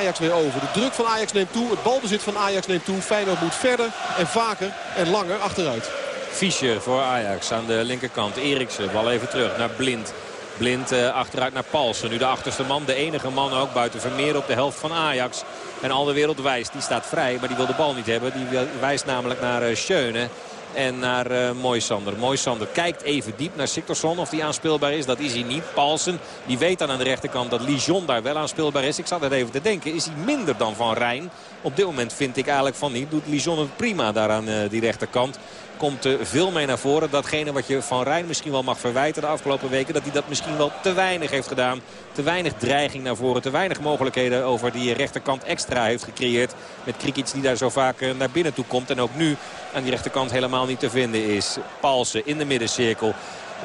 Ajax weer over. De druk van Ajax neemt toe. Het balbezit van Ajax neemt toe. Feyenoord moet verder en vaker en langer achteruit. Fischer voor Ajax aan de linkerkant. Eriksen, bal even terug naar Blind. Blind uh, achteruit naar Palsen. Nu de achterste man, de enige man ook buiten Vermeer op de helft van Ajax. En al de wereld wijst. Die staat vrij, maar die wil de bal niet hebben. Die wijst namelijk naar uh, Schöne en naar uh, Moisander. Moisander kijkt even diep naar Siktorsson of die aanspeelbaar is. Dat is hij niet. Paulsen die weet dan aan de rechterkant dat Lijon daar wel aanspeelbaar is. Ik zat er even te denken. Is hij minder dan Van Rijn? Op dit moment vind ik eigenlijk van niet. Doet Lijon het prima daar aan uh, die rechterkant komt er veel mee naar voren. Datgene wat je Van Rijn misschien wel mag verwijten de afgelopen weken. Dat hij dat misschien wel te weinig heeft gedaan. Te weinig dreiging naar voren. Te weinig mogelijkheden over die rechterkant extra heeft gecreëerd. Met Krikic die daar zo vaak eh, naar binnen toe komt. En ook nu aan die rechterkant helemaal niet te vinden is. Palsen in de middencirkel.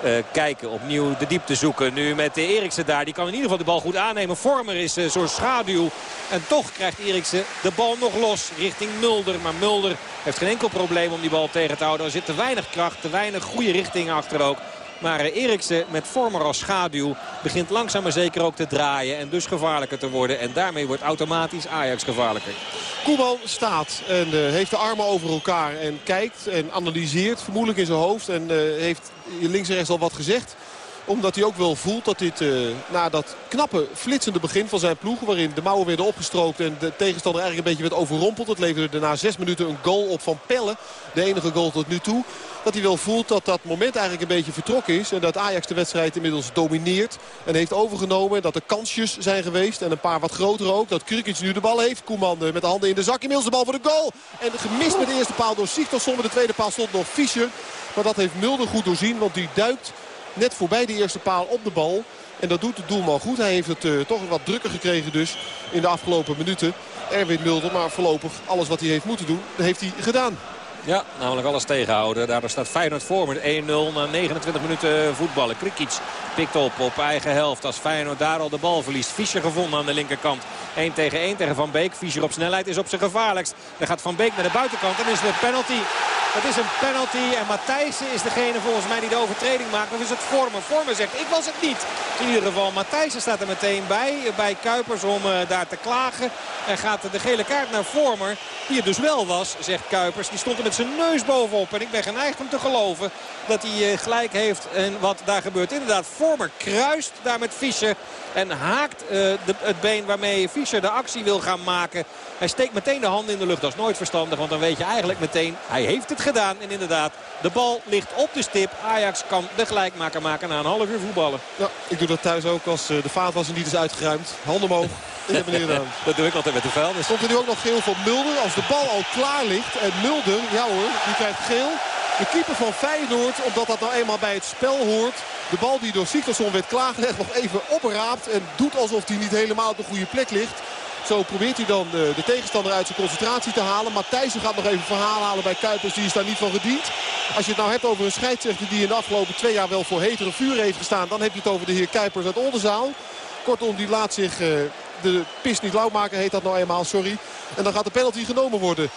Uh, kijken, opnieuw de diepte zoeken. Nu met Eriksen daar. Die kan in ieder geval de bal goed aannemen. Vormer is uh, zo'n schaduw. En toch krijgt Eriksen de bal nog los richting Mulder. Maar Mulder heeft geen enkel probleem om die bal tegen te houden. Er zit te weinig kracht, te weinig goede richting achter ook. Maar Eriksen met Vormer als schaduw begint langzaam maar zeker ook te draaien. En dus gevaarlijker te worden. En daarmee wordt automatisch Ajax gevaarlijker. Koeman staat en uh, heeft de armen over elkaar. En kijkt en analyseert vermoedelijk in zijn hoofd. En uh, heeft links en rechts al wat gezegd omdat hij ook wel voelt dat dit na dat knappe flitsende begin van zijn ploeg... waarin de mouwen werden opgestrookt en de tegenstander eigenlijk een beetje werd overrompeld. Het leverde daarna zes minuten een goal op van Pelle. De enige goal tot nu toe. Dat hij wel voelt dat dat moment eigenlijk een beetje vertrokken is. En dat Ajax de wedstrijd inmiddels domineert en heeft overgenomen. Dat er kansjes zijn geweest en een paar wat grotere ook. Dat Kurkic nu de bal heeft. Koeman met de handen in de zak. Inmiddels de bal voor de goal. En gemist met de eerste paal door Sigtorsson. Met de tweede paal stond nog Fischer. Maar dat heeft Mulder goed doorzien. Want die duikt net voorbij de eerste paal op de bal. En dat doet de doelman goed. Hij heeft het uh, toch wat drukker gekregen dus in de afgelopen minuten. Erwin Mulder, maar voorlopig alles wat hij heeft moeten doen, heeft hij gedaan. Ja, namelijk alles tegenhouden. Daardoor staat Feyenoord voor met 1-0 na 29 minuten voetballen. Krikic pikt op op eigen helft als Feyenoord daar al de bal verliest. Fischer gevonden aan de linkerkant. 1 tegen 1 tegen Van Beek. Fischer op snelheid is op zijn gevaarlijkst. Dan gaat Van Beek naar de buitenkant en is een penalty. Het is een penalty en Matthijssen is degene volgens mij die de overtreding maakt. Of is het Vormer? Vormer zegt ik was het niet. In ieder geval Matthijssen staat er meteen bij. Bij Kuipers om uh, daar te klagen. En gaat de gele kaart naar Vormer. Die het dus wel was, zegt Kuipers. Die stond er met zijn neus bovenop. En ik ben geneigd om te geloven dat hij uh, gelijk heeft. En wat daar gebeurt. Inderdaad, Vormer kruist daar met Fischer. En haakt uh, de, het been waarmee Fischer de actie wil gaan maken. Hij steekt meteen de handen in de lucht. Dat is nooit verstandig. Want dan weet je eigenlijk meteen, hij heeft het gedaan. En inderdaad, de bal ligt op de stip. Ajax kan de gelijkmaker maken na een half uur voetballen. Ja, ik doe dat thuis ook als de vaatwasser niet is uitgeruimd. Handen omhoog. Ik heb het gedaan. Dat doe ik altijd met de vuilnis. Stond er nu ook nog geel van Mulder. Als de bal al klaar ligt. En Mulder, ja hoor, die krijgt geel. De keeper van Feyenoord, omdat dat nou eenmaal bij het spel hoort. De bal die door Sigtorsson werd klaargelegd nog even opraapt. En doet alsof hij niet helemaal op de goede plek ligt. Zo probeert hij dan de, de, tegenstander uit zijn concentratie te halen. Matthijssen gaat nog even verhaal halen bij Kuipers. Die is daar niet van gediend. Als je het nou hebt over een scheidsrechter die in de afgelopen twee jaar wel voor hetere vuur heeft gestaan. Dan heb je het over de heer Kuipers uit Oldenzaal. Kortom, die laat zich uh, de pis niet lauw maken, heet dat nou eenmaal, sorry. En dan gaat de penalty genomen worden.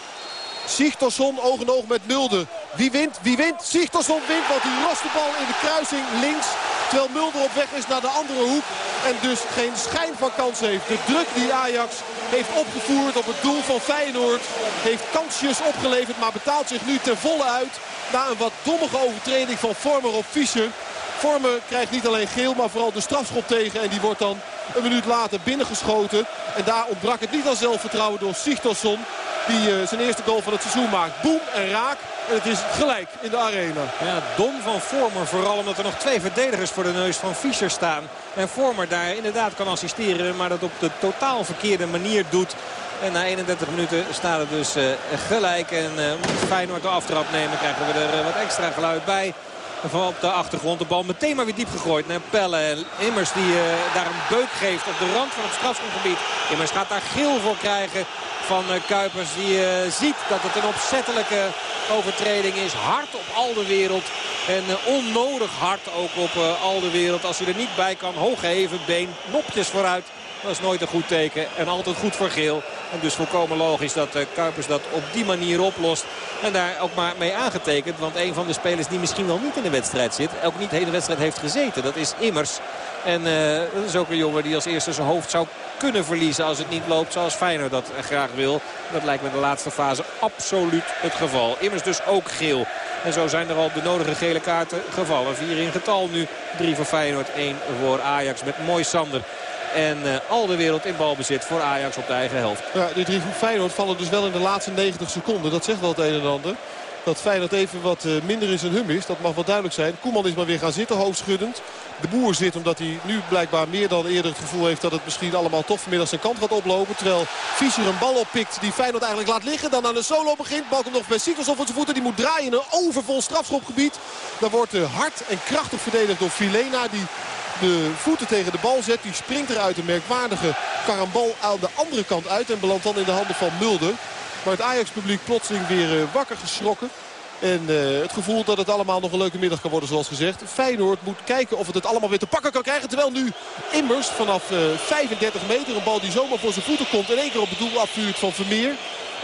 Sigtorsson oog in oog met Mulder. Wie wint? Wie wint? Sigtorsson wint, want hij lost de bal in de kruising links. Terwijl Mulder op weg is naar de andere hoek. En dus geen schijn van kans heeft. De druk die Ajax heeft opgevoerd op het doel van Feyenoord. Heeft kansjes opgeleverd, maar betaalt zich nu ten volle uit. Na een wat dommige overtreding van Vormer op Fischer. Vormer krijgt niet alleen geel, maar vooral de strafschop tegen. En die wordt dan een minuut later binnengeschoten. En daar ontbrak het niet aan zelfvertrouwen door Sigtorsson. Die uh, zijn eerste goal van het seizoen maakt. Boem en raak. Het is gelijk in de arena. Ja, dom van Vormer. Vooral omdat er nog twee verdedigers voor de neus van Fischer staan. En Vormer daar inderdaad kan assisteren. Maar dat op de totaal verkeerde manier doet. En na 31 minuten staat het dus uh, gelijk. En uh, moet de aftrap nemen. Krijgen we er wat extra geluid bij. Van op de achtergrond de bal meteen maar weer diep gegooid naar Pelle. Immers die uh, daar een beuk geeft op de rand van het strafschopgebied. Immers gaat daar geel voor krijgen van uh, Kuipers. Die uh, ziet dat het een opzettelijke overtreding is. Hard op al de wereld. En onnodig hard ook op al de wereld. Als hij er niet bij kan. Hooggeheven been. Nopjes vooruit. Dat is nooit een goed teken en altijd goed voor geel. En dus volkomen logisch dat Kuipers dat op die manier oplost. En daar ook maar mee aangetekend. Want een van de spelers die misschien wel niet in de wedstrijd zit. Ook niet de wedstrijd heeft gezeten. Dat is Immers. En uh, dat is ook een jongen die als eerste zijn hoofd zou kunnen verliezen als het niet loopt zoals Feyenoord dat graag wil. Dat lijkt me de laatste fase absoluut het geval. Immers dus ook geel. En zo zijn er al de nodige gele kaarten gevallen. Vier in getal nu. Drie voor Feyenoord, één voor Ajax met mooi Sander. En uh, al de wereld in balbezit voor Ajax op de eigen helft. Ja, die drie van Feyenoord vallen dus wel in de laatste 90 seconden. Dat zegt wel het een en ander. Dat Feyenoord even wat uh, minder in zijn hum is. Dat mag wel duidelijk zijn. Koeman is maar weer gaan zitten, hoofdschuddend. De boer zit omdat hij nu blijkbaar meer dan eerder het gevoel heeft... dat het misschien allemaal toch vanmiddag zijn kant gaat oplopen. Terwijl Fischer een bal oppikt die Feyenoord eigenlijk laat liggen. Dan aan de solo begint. Bal komt nog bij Sikels op zijn voeten. Die moet draaien in een overvol strafschopgebied. Dan wordt hard en krachtig verdedigd door Filena. Die de voeten tegen de bal zet. Die springt eruit een merkwaardige karambal aan de andere kant uit. En belandt dan in de handen van Mulder. Maar het Ajax-publiek plotseling weer uh, wakker geschrokken. En uh, het gevoel dat het allemaal nog een leuke middag kan worden zoals gezegd. Feyenoord moet kijken of het het allemaal weer te pakken kan krijgen. Terwijl nu Immers vanaf uh, 35 meter een bal die zomaar voor zijn voeten komt. In één keer op het doel afvuurt van Vermeer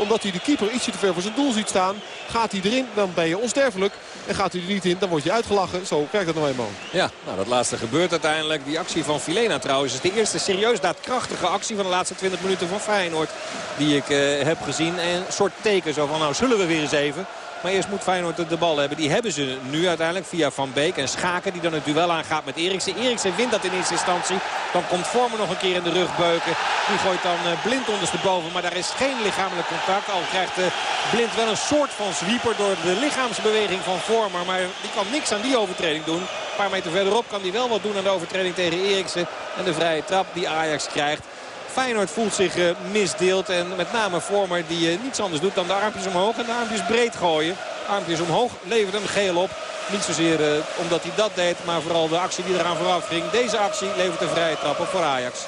omdat hij de keeper ietsje te ver voor zijn doel ziet staan. Gaat hij erin, dan ben je onsterfelijk. En gaat hij er niet in, dan word je uitgelachen. Zo werkt dat nou eenmaal. Ja, nou, dat laatste gebeurt uiteindelijk. Die actie van Filena trouwens is de eerste serieus daadkrachtige actie van de laatste 20 minuten van Feyenoord. Die ik uh, heb gezien. En een soort teken zo van nou zullen we weer eens even. Maar eerst moet Feyenoord de bal hebben. Die hebben ze nu uiteindelijk via Van Beek. En Schaken die dan het duel aangaat met Eriksen. Eriksen wint dat in eerste instantie. Dan komt Vormer nog een keer in de rug beuken. Die gooit dan uh, Blind ondersteboven. Maar daar is geen lichamelijk contact. Al krijgt uh, Blind wel een soort van sweeper door de lichaamsbeweging van Vormer. Maar die kan niks aan die overtreding doen. Een paar meter verderop kan hij wel wat doen aan de overtreding tegen Eriksen. En de vrije trap die Ajax krijgt. Feyenoord voelt zich uh, misdeeld. En met name Vormer die uh, niets anders doet dan de armpjes omhoog. En de armpjes breed gooien. Armpjes omhoog levert hem geel op. Niet zozeer uh, omdat hij dat deed. Maar vooral de actie die eraan vooraf ging. Deze actie levert een vrije trap op voor Ajax.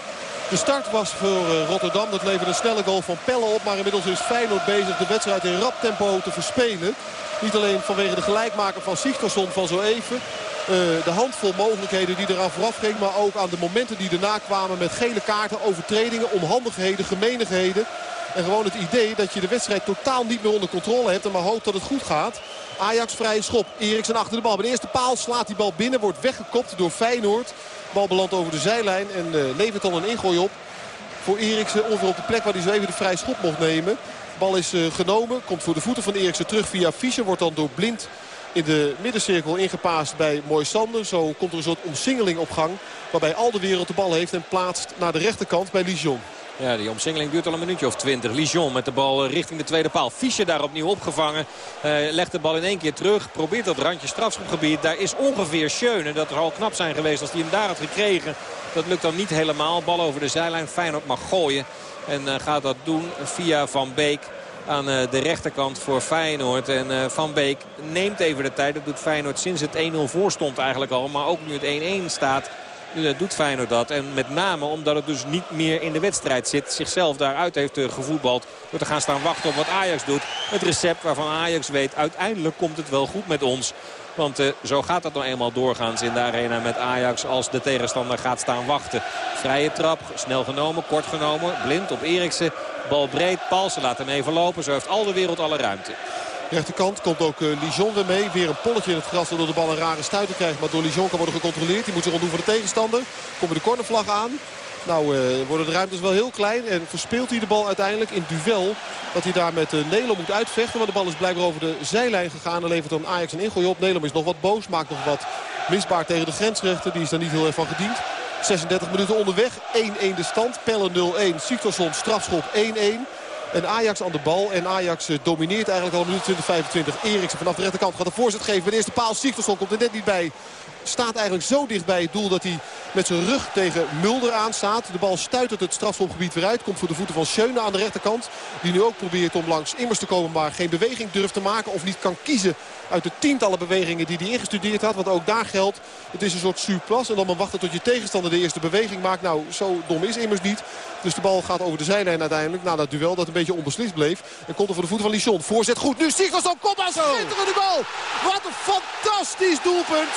De start was voor Rotterdam. Dat leverde een snelle goal van Pelle op. Maar inmiddels is Feyenoord bezig de wedstrijd in rap tempo te verspelen. Niet alleen vanwege de gelijkmaker van Sigtorsson van zo even. Uh, de handvol mogelijkheden die eraan vooraf ging. Maar ook aan de momenten die erna kwamen met gele kaarten, overtredingen, onhandigheden, gemenigheden. En gewoon het idee dat je de wedstrijd totaal niet meer onder controle hebt. En maar hoopt dat het goed gaat. Ajax vrije schop. Eriksen achter de bal. Bij de eerste paal slaat die bal binnen. Wordt weggekopt door Feyenoord. Bal belandt over de zijlijn. En uh, levert dan een ingooi op. Voor Eriksen ongeveer op de plek waar hij zo even de vrije schop mocht nemen. De bal is uh, genomen. Komt voor de voeten van Eriksen terug via Fischer. Wordt dan door Blind in de middencirkel ingepaast bij Moisander. Zo komt er een soort omsingeling op gang. Waarbij al de wereld de bal heeft en plaatst naar de rechterkant bij Lijon. Ja, die omsingeling duurt al een minuutje of twintig. Lijon met de bal richting de tweede paal. Fischer daar opnieuw opgevangen. Uh, legt de bal in één keer terug. Probeert dat randje strafschopgebied. Daar is ongeveer Schöne. Dat zou knap zijn geweest als hij hem daar had gekregen. Dat lukt dan niet helemaal. Bal over de zijlijn. Feyenoord mag gooien. En uh, gaat dat doen via Van Beek aan de rechterkant voor Feyenoord. En Van Beek neemt even de tijd. Dat doet Feyenoord sinds het 1-0 voor stond eigenlijk al. Maar ook nu het 1-1 staat. Nu doet Feyenoord dat. En met name omdat het dus niet meer in de wedstrijd zit. Zichzelf daaruit heeft gevoetbald. Door te gaan staan wachten op wat Ajax doet. Het recept waarvan Ajax weet. Uiteindelijk komt het wel goed met ons. Want uh, zo gaat dat nou eenmaal doorgaans in de arena met Ajax als de tegenstander gaat staan wachten. Vrije trap, snel genomen, kort genomen. Blind op Eriksen. Bal breed, Paulsen laat hem even lopen. Zo heeft al de wereld alle ruimte. Rechterkant komt ook uh, Lijon weer mee. Weer een polletje in het gras waardoor de bal een rare stuiter krijgt. Maar door Lijon kan worden gecontroleerd. Die moet zich ontdoen voor de tegenstander. Komt de cornervlag aan. Nou uh, worden de ruimtes wel heel klein. En verspeelt hij de bal uiteindelijk in duel. Dat hij daar met uh, moet uitvechten. Maar de bal is blijkbaar over de zijlijn gegaan. En levert dan Ajax een ingooi op. Nelom is nog wat boos. Maakt nog wat misbaar tegen de grensrechter. Die is daar niet heel erg van gediend. 36 minuten onderweg. 1-1 de stand. Pelle 0-1. Siktorsson strafschop 1-1. En Ajax aan de bal. En Ajax domineert eigenlijk al minuut 20, 25. Eriksen vanaf de rechterkant gaat de voorzet geven. De eerste paal Sigtersson komt er net niet bij. Staat eigenlijk zo dicht bij het doel dat hij met zijn rug tegen Mulder aanstaat. De bal stuitert het strafschopgebied weer uit. Komt voor de voeten van Schöne aan de rechterkant. Die nu ook probeert om langs Immers te komen. Maar geen beweging durft te maken. Of niet kan kiezen uit de tientallen bewegingen die hij ingestudeerd had. Want ook daar geldt, het is een soort surplus. En dan maar wachten tot je tegenstander de eerste beweging maakt. Nou, zo dom is Immers niet. Dus de bal gaat over de zijlijn uiteindelijk. Na dat duel dat een beetje onbeslist bleef. En komt er voor de voeten van Lichon. Voorzet goed. Nu Sigurdsson, kom maar, schitterende bal. Wat een fantastisch doelpunt.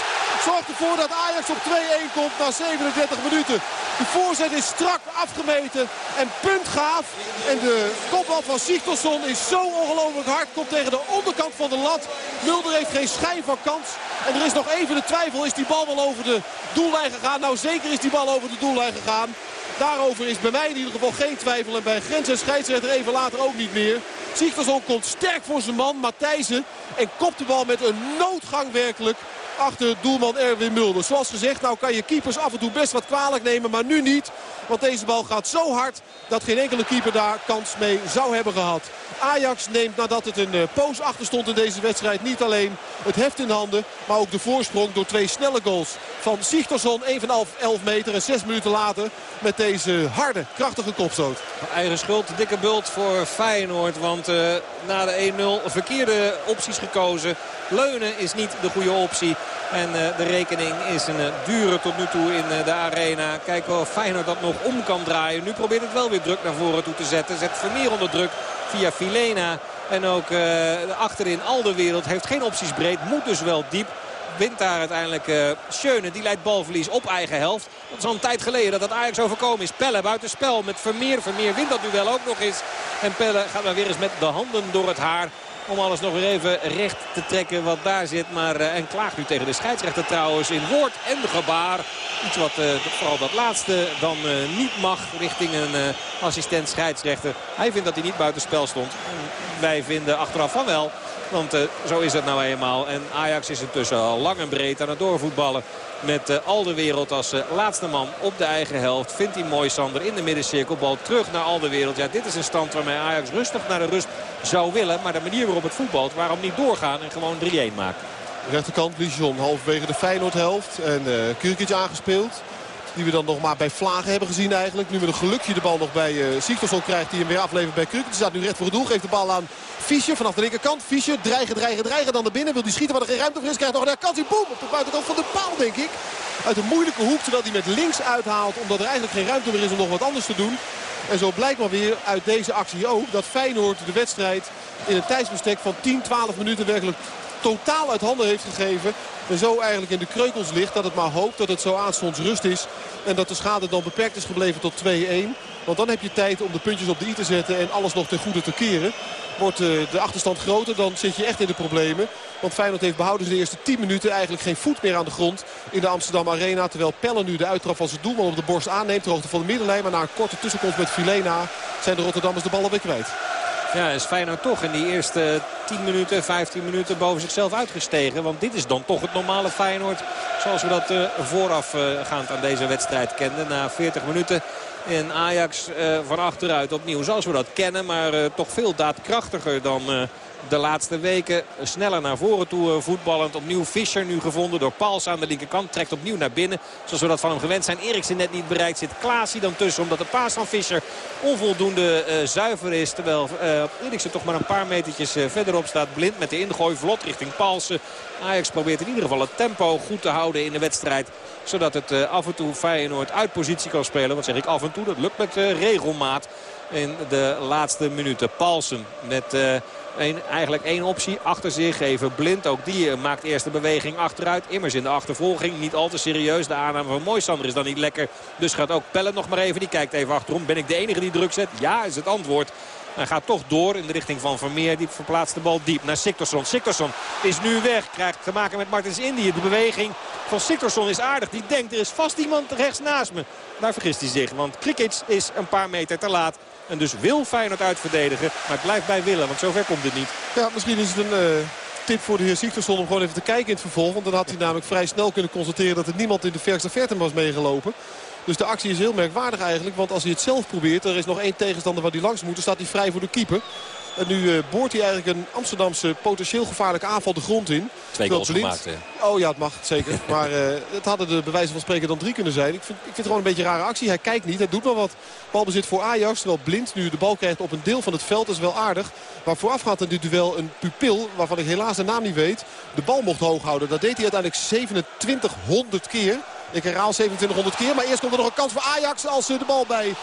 Zorgt ervoor dat Ajax op 2-1 komt na 37 minuten. De voorzet is strak afgemeten en puntgaaf. En de kopbal van Sigtorsson is zo ongelooflijk hard. Komt tegen de onderkant van de lat. Mulder heeft geen schijn van kans. En er is nog even de twijfel. Is die bal wel over de doellijn gegaan? Nou zeker is die bal over de doellijn gegaan. Daarover is bij mij in ieder geval geen twijfel. En bij Grens en scheidsrechter even later ook niet meer. Sigtorsson komt sterk voor zijn man, Matthijsen. En kopt de bal met een noodgang werkelijk achter doelman Erwin Mulder. Zoals gezegd, nou kan je keepers af en toe best wat kwalijk nemen, maar nu niet. Want deze bal gaat zo hard dat geen enkele keeper daar kans mee zou hebben gehad. Ajax neemt nadat het een uh, poos achter stond in deze wedstrijd niet alleen het heft in handen. Maar ook de voorsprong door twee snelle goals van Sigtorsson. 1 van 11 meter en 6 minuten later met deze harde, krachtige kopstoot. Eigen schuld, dikke bult voor Feyenoord. Want uh, na de 1-0 verkeerde opties gekozen. Leunen is niet de goede optie. En uh, de rekening is een dure tot nu toe in de arena. Kijk wel Feyenoord dat nog om kan draaien. Nu probeert het wel weer druk naar voren toe te zetten. Zet Vermeer onder druk via Filena. En ook achterin al de wereld heeft geen opties breed. Moet dus wel diep wint daar uiteindelijk uh, Schöne. Die leidt balverlies op eigen helft. Dat is al een tijd geleden dat dat Ajax overkomen is. Pelle buiten spel met Vermeer. Vermeer wint dat duel ook nog eens. En Pelle gaat maar weer eens met de handen door het haar. Om alles nog weer even recht te trekken wat daar zit. Maar, uh, en klaagt nu tegen de scheidsrechter trouwens in woord en gebaar. Iets wat uh, vooral dat laatste dan uh, niet mag richting een assistent scheidsrechter. Hij vindt dat hij niet buiten spel stond. Wij vinden achteraf van wel. Want zo is dat nou eenmaal. En Ajax is intussen al lang en breed aan het doorvoetballen. Met uh, al de wereld als laatste man op de eigen helft. Vindt hij mooi Sander in de middencirkel. Bal terug naar al de wereld. Ja, dit is een stand waarmee Ajax rustig naar de rust zou willen. Maar de manier waarop het voetbalt, waarom niet doorgaan en gewoon 3-1 maken. Rechterkant Lijon halverwege de Feyenoord helft. En uh, aangespeeld. Die we dan nog maar bij Vlagen hebben gezien eigenlijk. Nu met een gelukje de bal nog bij uh, krijgt. Die hem weer aflevert bij Kurkic. Die staat nu recht voor het doel. Geeft de bal aan Fischer vanaf de linkerkant. Fischer dreigen, dreigen, dreigen. Dan naar binnen. Wil die schieten maar er geen ruimte voor is. Krijgt nog een herkansing. Boom op de buitenkant van de paal denk ik. Uit een moeilijke hoek. Terwijl hij met links uithaalt. Omdat er eigenlijk geen ruimte meer is om nog wat anders te doen. En zo blijkt maar weer uit deze actie ook dat Feyenoord de wedstrijd in een tijdsbestek van 10, 12 minuten werkelijk totaal uit handen heeft gegeven. En zo eigenlijk in de kreukels ligt dat het maar hoopt dat het zo aanstonds rust is. En dat de schade dan beperkt is gebleven tot 2-1. Want dan heb je tijd om de puntjes op de i te zetten en alles nog ten goede te keren. Wordt uh, de achterstand groter, dan zit je echt in de problemen. Want Feyenoord heeft behouden de eerste 10 minuten eigenlijk geen voet meer aan de grond in de Amsterdam Arena. Terwijl Pelle nu de uittrap van zijn doelman op de borst aanneemt. Ter hoogte van de middenlijn. Maar na een korte tussenkomst met Filena zijn de Rotterdammers de bal alweer kwijt. Ja, is Feyenoord toch in die eerste 10 minuten, 15 minuten boven zichzelf uitgestegen. Want dit is dan toch het normale Feyenoord zoals we dat uh, voorafgaand aan deze wedstrijd kenden. Na 40 minuten in Ajax uh, van achteruit opnieuw zoals we dat kennen. Maar uh, toch veel daadkrachtiger dan uh, de laatste weken. Sneller naar voren toe voetballend. Opnieuw Fischer nu gevonden door Pals aan de linkerkant. Trekt opnieuw naar binnen. Zoals we dat van hem gewend zijn. Eriksen net niet bereikt. Zit Klaasie dan tussen. Omdat de paas van Fischer onvoldoende zuiver is. Terwijl Eriksen toch maar een paar metertjes verderop staat. Blind met de ingooi. Vlot richting Palsen. Ajax probeert in ieder geval het tempo goed te houden in de wedstrijd. Zodat het uh, af en toe Feyenoord uit positie kan spelen. Wat zeg ik af en toe? Dat lukt met uh, regelmaat in de laatste minuten. Paulsen met uh, eigenlijk één optie achter zich. Even blind. Ook die maakt eerst de beweging achteruit. Immers in de achtervolging. Niet al te serieus. De aanname van Moisander is dan niet lekker. Dus gaat ook Pelle nog maar even. Die kijkt even achterom. Ben ik de enige die druk zet? Ja, is het antwoord. Hij gaat toch door in de richting van Vermeer. Die verplaatst de bal diep naar Siktorsson. Siktorsson is nu weg. Krijgt te maken met Martins Indië. De beweging van Siktorsson is aardig. Die denkt er is vast iemand rechts naast me. Daar vergist hij zich. Want Krikic is een paar meter te laat. En dus wil Feyenoord uitverdedigen. Maar blijft bij willen. Want zover komt het niet. Ja, misschien is het een... Uh tip voor de heer Siktorsson om gewoon even te kijken in het vervolg. Want dan had hij namelijk vrij snel kunnen constateren dat er niemand in de verste verte was meegelopen. Dus de actie is heel merkwaardig eigenlijk. Want als hij het zelf probeert, er is nog één tegenstander waar hij langs moet. Dan staat hij vrij voor de keeper. En nu uh, boort hij eigenlijk een Amsterdamse potentieel gevaarlijke aanval de grond in. Twee goals gemaakt, hè? Oh ja, het mag, zeker. maar uh, het hadden de bewijzen van spreken dan drie kunnen zijn. Ik vind, ik vind het gewoon een beetje een rare actie. Hij kijkt niet, hij doet maar wat. Balbezit voor Ajax, terwijl Blind nu de bal krijgt op een deel van het veld. Dat is wel aardig. Maar voorafgaand aan dit duel een pupil, waarvan ik helaas de naam niet weet, de bal mocht hoog houden. Dat deed hij uiteindelijk 2700 keer. Ik herhaal 2700 keer. Maar eerst komt er nog een kans voor Ajax als ze de bal bij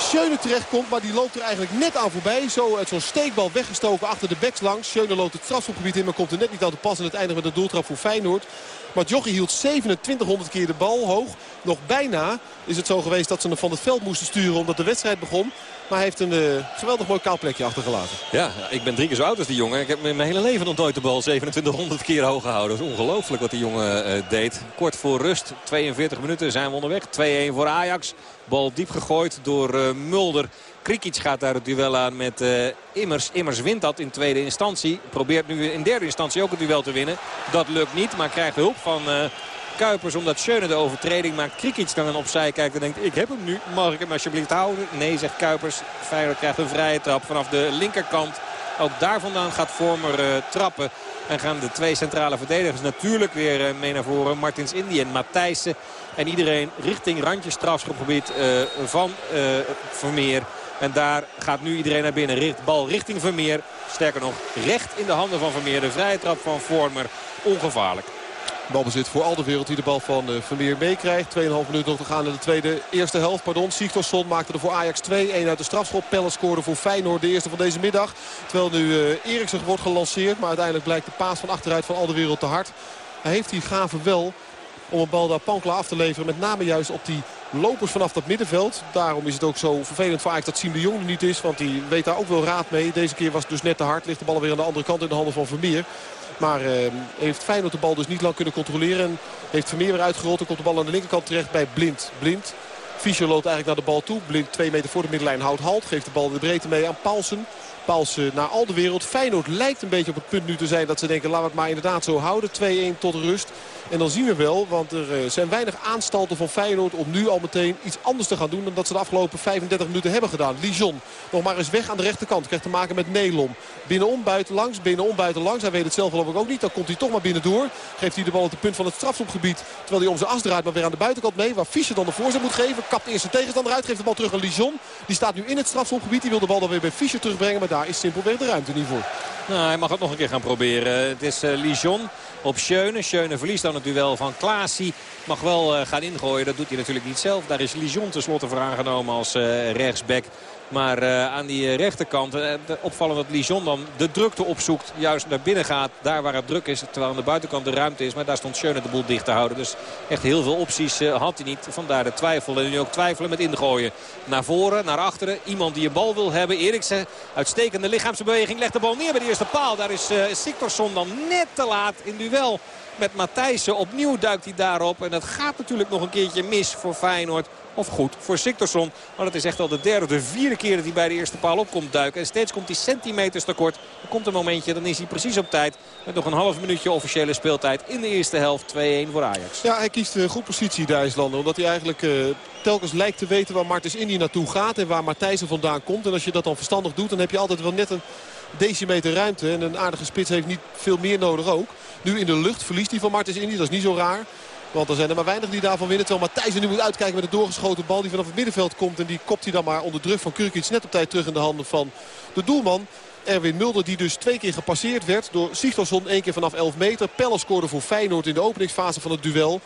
Schöne terechtkomt, maar die loopt er eigenlijk net aan voorbij. Zo uit zo'n steekbal weggestoken achter de backs langs. Schöne loopt het strafschopgebied in, maar komt er net niet aan te passen. En het eindigt met een doeltrap voor Feyenoord. Maar Jochie hield 2700 keer de bal hoog. Nog bijna is het zo geweest dat ze hem van het veld moesten sturen omdat de wedstrijd begon. Maar hij heeft een uh, geweldig mooi kaal plekje achtergelaten. Ja, ik ben drie keer zo oud als die jongen. Ik heb mijn hele leven nog nooit de bal 2700 keer hoog gehouden. Dat is ongelooflijk wat die jongen uh, deed. Kort voor rust, 42 minuten zijn we onderweg. 2-1 voor Ajax. Bal diep gegooid door uh, Mulder. Krikic gaat daar het duel aan met uh, Immers. Immers wint dat in tweede instantie. Probeert nu in derde instantie ook het duel te winnen. Dat lukt niet, maar krijgt hulp van uh, Kuipers. Omdat Schöne de overtreding maakt. Krikic dan opzij kijkt en denkt ik heb hem nu. Mag ik hem alsjeblieft houden? Nee, zegt Kuipers. Feyenoord krijgt een vrije trap vanaf de linkerkant. Ook daar vandaan gaat Vormer uh, trappen. En gaan de twee centrale verdedigers natuurlijk weer uh, mee naar voren. Martins Indy en Matthijssen. En iedereen richting randje strafschopgebied uh, van Vermeer. En daar gaat nu iedereen naar binnen. Richt bal richting Vermeer. Sterker nog, recht in de handen van Vermeer. De vrije trap van Vormer. Ongevaarlijk. Balbezit voor al de wereld die de bal van uh, Vermeer meekrijgt. 2,5 minuten nog te gaan in de tweede eerste helft. Pardon, Sigtorsson maakte er voor Ajax 2. 1 uit de strafschop. Pelle scoorde voor Feyenoord de eerste van deze middag. Terwijl nu uh, Eriksen wordt gelanceerd. Maar uiteindelijk blijkt de paas van achteruit van al de wereld te hard. Hij heeft die gave wel om een bal daar Pankla af te leveren. Met name juist op die lopers vanaf dat middenveld. Daarom is het ook zo vervelend Ajax dat Siem de Jong er niet is. Want die weet daar ook wel raad mee. Deze keer was het dus net te hard. Ligt de bal weer aan de andere kant in de handen van Vermeer. Maar uh, heeft Feyenoord de bal dus niet lang kunnen controleren. En heeft Vermeer weer uitgerold. Dan komt de bal aan de linkerkant terecht bij Blind. Blind. Fischer loopt eigenlijk naar de bal toe. Blind twee meter voor de middenlijn houdt halt. Geeft de bal de breedte mee aan Paulsen. Paulsen naar al de wereld. Feyenoord lijkt een beetje op het punt nu te zijn dat ze denken... we het maar inderdaad zo houden. 2-1 tot rust. En dan zien we wel, want er zijn weinig aanstalten van Feyenoord... om nu al meteen iets anders te gaan doen... dan dat ze de afgelopen 35 minuten hebben gedaan. Lijon nog maar eens weg aan de rechterkant. Krijgt te maken met Nelom. Binnenom, buiten langs. Binnenom, buiten langs. Hij weet het zelf geloof ik ook niet. Dan komt hij toch maar binnen door. Geeft hij de bal op het punt van het strafschopgebied. Terwijl hij om zijn as draait, maar weer aan de buitenkant mee. Waar Fischer dan de voorzet moet geven. Kapt eerst zijn tegenstander uit. Geeft de bal terug aan Lijon. Die staat nu in het strafschopgebied. Die wil de bal dan weer bij Fischer terugbrengen. Maar daar is simpelweg de ruimte niet voor. Nou, hij mag het nog een keer gaan proberen. Het is uh, Lijon op Schöne. Schöne verliest dan het duel van Klaasie. Mag wel uh, gaan ingooien. Dat doet hij natuurlijk niet zelf. Daar is Lijon tenslotte voor aangenomen als uh, rechtsback. Maar uh, aan die rechterkant, uh, opvallend dat Lijon dan de drukte opzoekt. Juist naar binnen gaat, daar waar het druk is. Terwijl aan de buitenkant de ruimte is. Maar daar stond Schöne de boel dicht te houden. Dus echt heel veel opties uh, had hij niet. Vandaar de twijfel. En nu ook twijfelen met ingooien. Naar voren, naar achteren. Iemand die een bal wil hebben. Eriksen, uitstekende lichaamsbeweging. Legt de bal neer bij de eerste paal. Daar is Siktorsson dan net te laat in duel met Matthijssen. Opnieuw duikt hij daarop. En dat gaat natuurlijk nog een keertje mis voor Feyenoord. Of goed voor Siktorsson. Maar dat is echt al de derde de vierde keer dat hij bij de eerste paal op komt duiken. En steeds komt hij centimeters tekort. Er komt een momentje, dan is hij precies op tijd. Met nog een half minuutje officiële speeltijd in de eerste helft. 2-1 voor Ajax. Ja, hij kiest een goed positie, de IJslander. Omdat hij eigenlijk uh, telkens lijkt te weten waar Martens Indy naartoe gaat. En waar Matthijsen vandaan komt. En als je dat dan verstandig doet, dan heb je altijd wel net een decimeter ruimte. En een aardige spits heeft niet veel meer nodig ook. Nu in de lucht verliest hij van Martens Indy. Dat is niet zo raar. Want er zijn er maar weinig die daarvan winnen. Terwijl Matthijs nu moet uitkijken met een doorgeschoten bal die vanaf het middenveld komt. En die kopt hij dan maar onder druk van Kurkic net op tijd terug in de handen van de doelman. Erwin Mulder die dus twee keer gepasseerd werd door Sigtorsson. één keer vanaf 11 meter. Pelle scoorde voor Feyenoord in de openingsfase van het duel.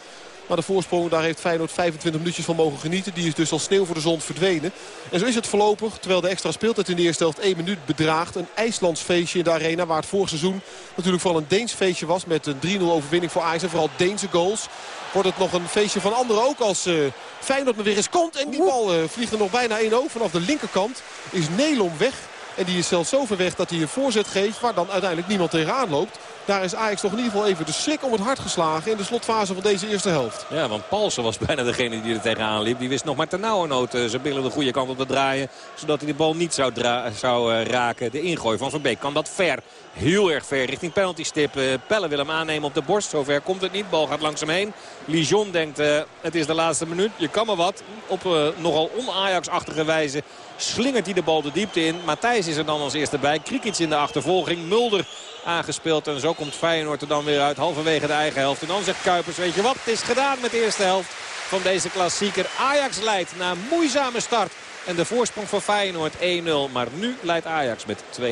Maar de voorsprong, daar heeft Feyenoord 25 minuutjes van mogen genieten. Die is dus al sneeuw voor de zon verdwenen. En zo is het voorlopig, terwijl de extra speeltijd in de eerste helft 1 minuut bedraagt. Een IJslands feestje in de arena, waar het vorig seizoen natuurlijk vooral een Deens feestje was. Met een 3-0 overwinning voor Ajax en vooral Deense goals. Wordt het nog een feestje van anderen ook als uh, Feyenoord maar weer eens komt. En die bal uh, vliegt er nog bijna 1 over. Vanaf de linkerkant is Nelom weg. En die is zelfs zo ver weg dat hij een voorzet geeft waar dan uiteindelijk niemand tegenaan loopt. Daar is Ajax toch in ieder geval even de schrik om het hart geslagen in de slotfase van deze eerste helft. Ja, want Paulsen was bijna degene die er tegenaan liep. Die wist nog maar ternauwernood uh, zijn billen de goede kant op te draaien. Zodat hij de bal niet zou, zou uh, raken. De ingooi van Van Beek kan dat ver. Heel erg ver richting penalty stip. Pelle wil hem aannemen op de borst. Zover komt het niet. Bal gaat langs hem heen. Lijon denkt het is de laatste minuut. Je kan maar wat. Op nogal on-Ajax-achtige wijze slingert hij de bal de diepte in. Matthijs is er dan als eerste bij. Krikic in de achtervolging. Mulder aangespeeld. En zo komt Feyenoord er dan weer uit. Halverwege de eigen helft. En dan zegt Kuipers, weet je wat, het is gedaan met de eerste helft van deze klassieker. Ajax leidt na een moeizame start. En de voorsprong voor Feyenoord 1-0. Maar nu leidt Ajax met 2-1.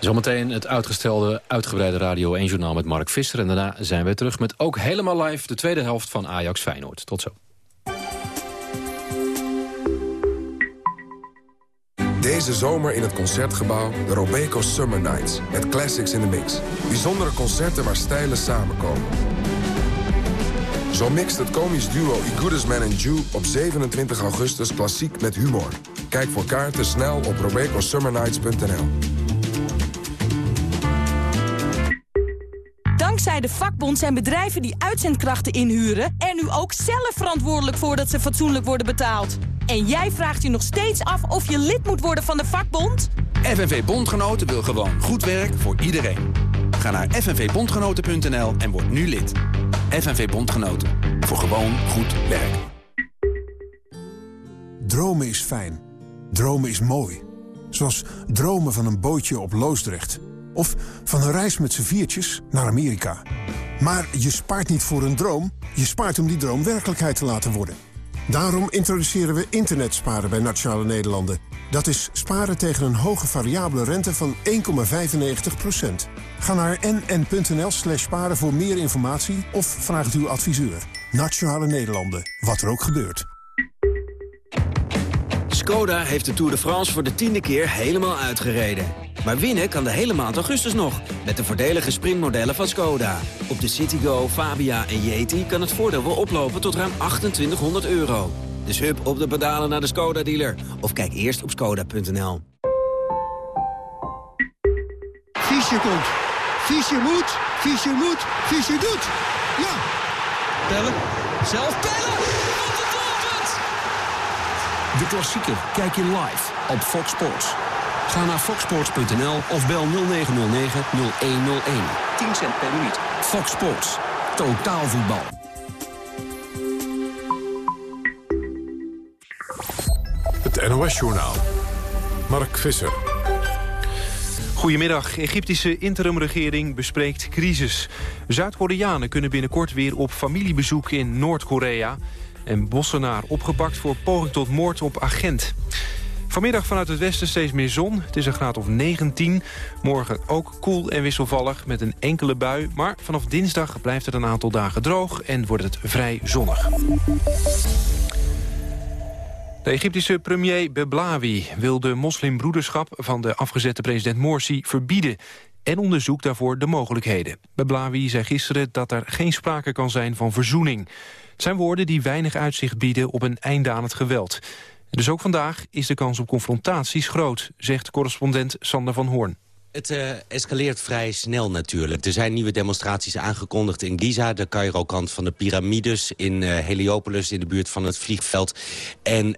Zometeen het uitgestelde uitgebreide Radio 1 journaal met Mark Visser. En daarna zijn we terug met ook helemaal live de tweede helft van Ajax Feyenoord. Tot zo. Deze zomer in het Concertgebouw de Robeco Summer Nights. Met classics in the mix. Bijzondere concerten waar stijlen samenkomen. Zo mixt het komisch duo I Goodest Man Jew op 27 augustus klassiek met humor. Kijk voor kaarten snel op robecosummernights.nl. Dankzij de vakbond zijn bedrijven die uitzendkrachten inhuren... er nu ook zelf verantwoordelijk voor dat ze fatsoenlijk worden betaald. En jij vraagt je nog steeds af of je lid moet worden van de vakbond? FNV Bondgenoten wil gewoon goed werk voor iedereen. Ga naar fnvbondgenoten.nl en word nu lid. FNV Bondgenoten. Voor gewoon goed werk. Dromen is fijn. Dromen is mooi. Zoals dromen van een bootje op Loosdrecht. Of van een reis met z'n viertjes naar Amerika. Maar je spaart niet voor een droom. Je spaart om die droom werkelijkheid te laten worden. Daarom introduceren we internetsparen bij Nationale Nederlanden. Dat is sparen tegen een hoge variabele rente van 1,95%. Ga naar nn.nl slash sparen voor meer informatie of vraag het uw adviseur. Nationale Nederlanden, wat er ook gebeurt. Skoda heeft de Tour de France voor de tiende keer helemaal uitgereden. Maar winnen kan de hele maand augustus nog, met de voordelige sprintmodellen van Skoda. Op de Citigo, Fabia en Yeti kan het voordeel wel oplopen tot ruim 2800 euro. Dus hup op de pedalen naar de Skoda-dealer. Of kijk eerst op skoda.nl. Fischer komt. Fischer moet. Fischer moet. Fischer doet. Ja. Bellen. Zelf bellen. Wat een doelpunt. De klassieker kijk je live op Fox Sports. Ga naar foxsports.nl of bel 0909-0101. 10 cent per minuut. Fox Sports. Totaal voetbal. Het NOS-journaal. Mark Visser. Goedemiddag. Egyptische interimregering bespreekt crisis. Zuid-Koreanen kunnen binnenkort weer op familiebezoek in Noord-Korea. En Bossenaar opgepakt voor poging tot moord op agent. Vanmiddag vanuit het westen steeds meer zon. Het is een graad of 19. Morgen ook koel en wisselvallig met een enkele bui. Maar vanaf dinsdag blijft het een aantal dagen droog en wordt het vrij zonnig. De Egyptische premier Beblawi wil de moslimbroederschap van de afgezette president Morsi verbieden en onderzoekt daarvoor de mogelijkheden. Beblawi zei gisteren dat er geen sprake kan zijn van verzoening. Het zijn woorden die weinig uitzicht bieden op een einde aan het geweld. Dus ook vandaag is de kans op confrontaties groot, zegt correspondent Sander van Hoorn. Het uh, escaleert vrij snel natuurlijk. Er zijn nieuwe demonstraties aangekondigd in Giza... de Cairo-kant van de piramides, in uh, Heliopolis... in de buurt van het vliegveld. En uh,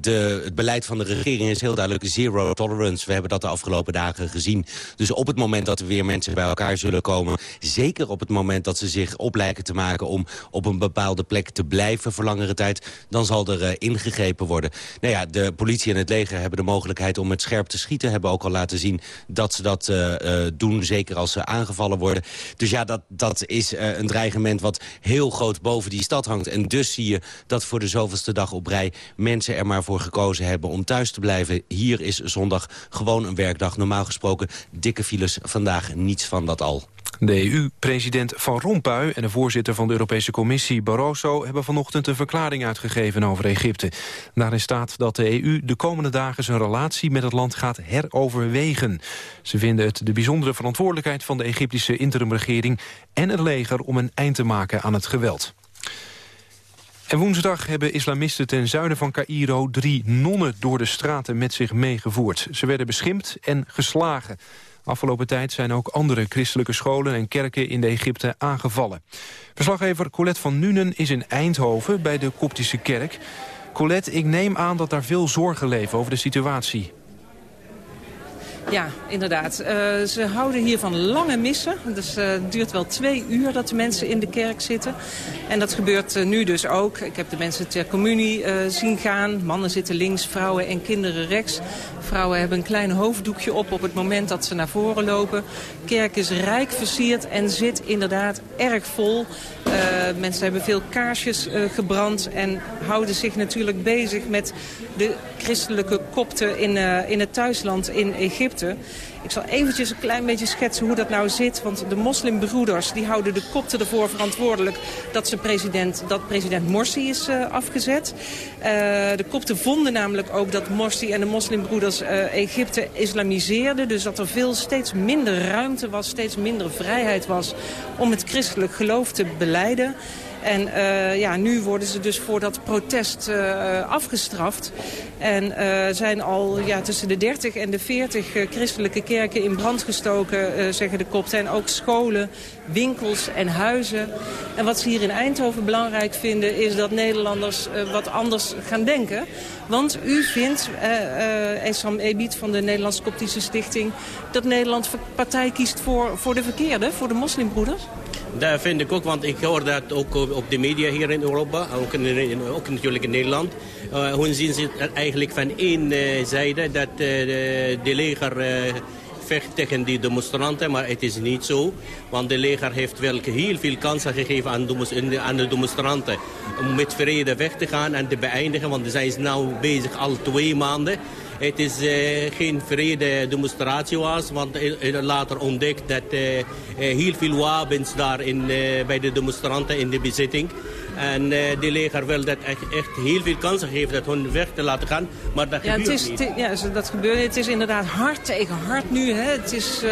de, het beleid van de regering is heel duidelijk zero tolerance. We hebben dat de afgelopen dagen gezien. Dus op het moment dat er weer mensen bij elkaar zullen komen... zeker op het moment dat ze zich op lijken te maken... om op een bepaalde plek te blijven voor langere tijd... dan zal er ingegrepen worden. Nou ja, de politie en het leger hebben de mogelijkheid om met scherp te schieten... hebben ook al laten zien dat ze dat uh, doen, zeker als ze aangevallen worden. Dus ja, dat, dat is uh, een dreigement wat heel groot boven die stad hangt. En dus zie je dat voor de zoveelste dag op rij mensen er maar voor gekozen hebben om thuis te blijven. Hier is zondag gewoon een werkdag. Normaal gesproken dikke files, vandaag niets van dat al. De EU-president Van Rompuy en de voorzitter van de Europese Commissie Barroso... hebben vanochtend een verklaring uitgegeven over Egypte. Daarin staat dat de EU de komende dagen zijn relatie met het land gaat heroverwegen. Ze vinden het de bijzondere verantwoordelijkheid van de Egyptische interimregering... en het leger om een eind te maken aan het geweld. En woensdag hebben islamisten ten zuiden van Cairo drie nonnen door de straten met zich meegevoerd. Ze werden beschimpt en geslagen. Afgelopen tijd zijn ook andere christelijke scholen en kerken in de Egypte aangevallen. Verslaggever Colette van Nuenen is in Eindhoven bij de Koptische kerk. Colette, ik neem aan dat daar veel zorgen leven over de situatie. Ja, inderdaad. Uh, ze houden hier van lange missen. Dus uh, het duurt wel twee uur dat de mensen in de kerk zitten. En dat gebeurt uh, nu dus ook. Ik heb de mensen ter communie zien gaan. Mannen zitten links, vrouwen en kinderen rechts. Vrouwen hebben een klein hoofddoekje op op het moment dat ze naar voren lopen. De kerk is rijk versierd en zit inderdaad erg vol. mensen hebben veel kaarsjes gebrand en houden zich natuurlijk bezig met de christelijke kopten in, in het thuisland in Egypte. Ik zal eventjes een klein beetje schetsen hoe dat nou zit. Want de moslimbroeders die houden de kopten ervoor verantwoordelijk... dat, ze president, dat president Morsi is uh, afgezet. Uh, de kopten vonden namelijk ook dat Morsi en de moslimbroeders moslimbroeders Egypte islamiseerden. Dus dat er veel steeds minder ruimte was, steeds minder vrijheid was om het christelijk geloof te beleiden. En uh, ja, nu worden ze dus voor dat protest uh, afgestraft. En uh, zijn al ja, tussen de 30 en de 40 christelijke kerken in brand gestoken, zeggen de kopten. En ook scholen, winkels en huizen. En wat ze hier in Eindhoven belangrijk vinden is dat Nederlanders wat anders gaan denken. Want u vindt, Esam Ebit van de Nederlandse Koptische Stichting... dat Nederland partij kiest voor, voor de verkeerde, voor de moslimbroeders? Dat vind ik ook, want ik hoor dat ook op de media hier in Europa, ook, in, ook natuurlijk in Nederland. Uh, hoe zien ze het eigenlijk van één uh, zijde dat uh, de, de, leger vecht tegen die demonstranten, maar het is niet zo. Want de leger heeft wel heel veel kansen gegeven aan, aan de demonstranten om met vrede weg te gaan en te beëindigen, want zij is nu bezig al twee maanden. Het is uh, geen vrede demonstratie was, want later ontdekt dat uh, heel veel wapens daar in, bij de demonstranten in de bezitting. En uh, de leger wil dat echt, echt, heel veel kansen geven dat hun weg te laten gaan. Maar dat ja, gebeurt het is, niet. Ja, dat gebeurt Het is inderdaad hard tegen hard nu. Hè. Het is uh,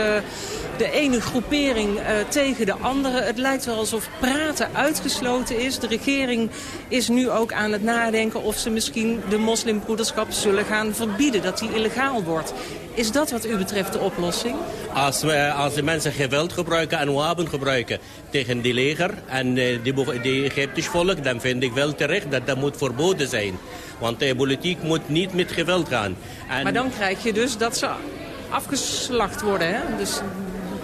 de ene groepering uh, tegen de andere. Het lijkt wel alsof praten uitgesloten is. De regering is nu ook aan het nadenken of ze misschien de moslimbroederschap zullen gaan verbieden. Dat die illegaal wordt. Is dat wat u betreft de oplossing? Als, we, als de mensen geweld gebruiken en wapen gebruiken tegen die leger en die, die Egyptisch volk, dan vind ik wel terecht dat dat moet verboden zijn. Want de politiek moet niet met geweld gaan. En... Maar dan krijg je dus dat ze afgeslacht worden, hè? Dus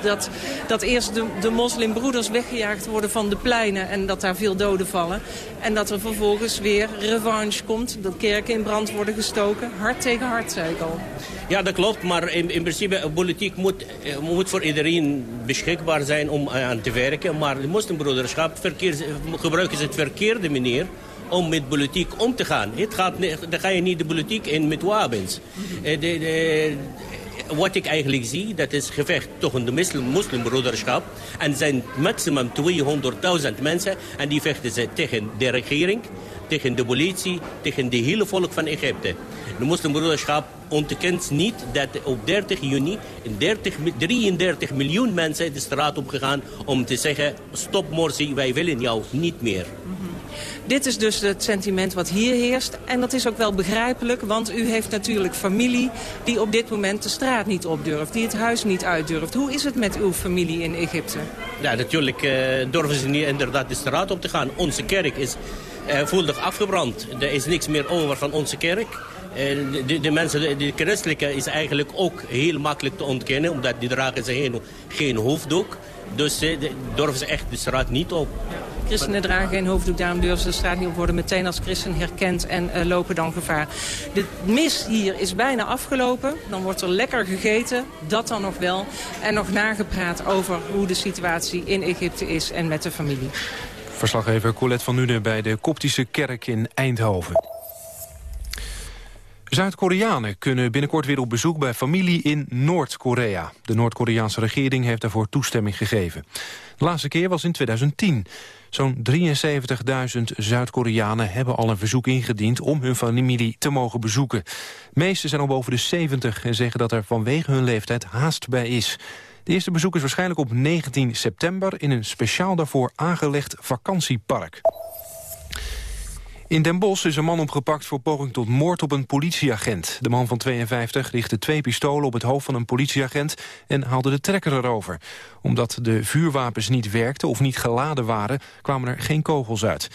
dat, dat eerst de, de moslimbroeders weggejaagd worden van de pleinen en dat daar veel doden vallen. En dat er vervolgens weer revanche komt, dat kerken in brand worden gestoken. Hard tegen hard, zei ik al. Ja, dat klopt, maar in, in principe politiek moet, moet voor iedereen beschikbaar zijn om aan te werken. Maar de moslimbroederschap gebruiken ze het verkeerde manier om met politiek om te gaan. Het gaat, dan ga je niet de politiek in met wapens. De, de, wat ik eigenlijk zie, dat is gevecht tussen de moslim, moslimbroederschap. En zijn maximum 200.000 mensen. En die vechten ze tegen de regering, tegen de politie, tegen de hele volk van Egypte. De moslimbroederschap ontkent niet dat op 30 juni 30, 33 miljoen mensen de straat op gegaan om te zeggen... stop Morsi, wij willen jou niet meer. Dit is dus het sentiment wat hier heerst. En dat is ook wel begrijpelijk, want u heeft natuurlijk familie... die op dit moment de straat niet opdurft, die het huis niet uitdurft. Hoe is het met uw familie in Egypte? Ja, natuurlijk uh, durven ze niet inderdaad de straat op te gaan. Onze kerk is uh, afgebrand. Er is niks meer over van onze kerk. Uh, de, de, mensen, de, christelijke is eigenlijk ook heel makkelijk te ontkennen... omdat die dragen ze geen, geen hoofddoek. Dus uh, durven ze echt de straat niet op. Christenen dragen geen hoofddoek, daarom durven ze de straat niet op worden meteen als christen herkend en uh, lopen dan gevaar. De mis hier is bijna afgelopen. Dan wordt er lekker gegeten, dat dan nog wel. En nog nagepraat over hoe de situatie in Egypte is en met de familie. Verslaggever Colette van Nuenen bij de Koptische Kerk in Eindhoven. Zuid-Koreanen kunnen binnenkort weer op bezoek bij familie in Noord-Korea. De Noord-Koreaanse regering heeft daarvoor toestemming gegeven. De laatste keer was in 2010. Zo'n 73.000 Zuid-Koreanen hebben al een verzoek ingediend... om hun familie te mogen bezoeken. De meeste zijn al boven de 70 en zeggen dat er vanwege hun leeftijd haast bij is. De eerste bezoek is waarschijnlijk op 19 september... in een speciaal daarvoor aangelegd vakantiepark. In Den Bosch is een man opgepakt voor poging tot moord op een politieagent. De man van 52 richtte twee pistolen op het hoofd van een politieagent... en haalde de trekker erover. Omdat de vuurwapens niet werkten of niet geladen waren... kwamen er geen kogels uit.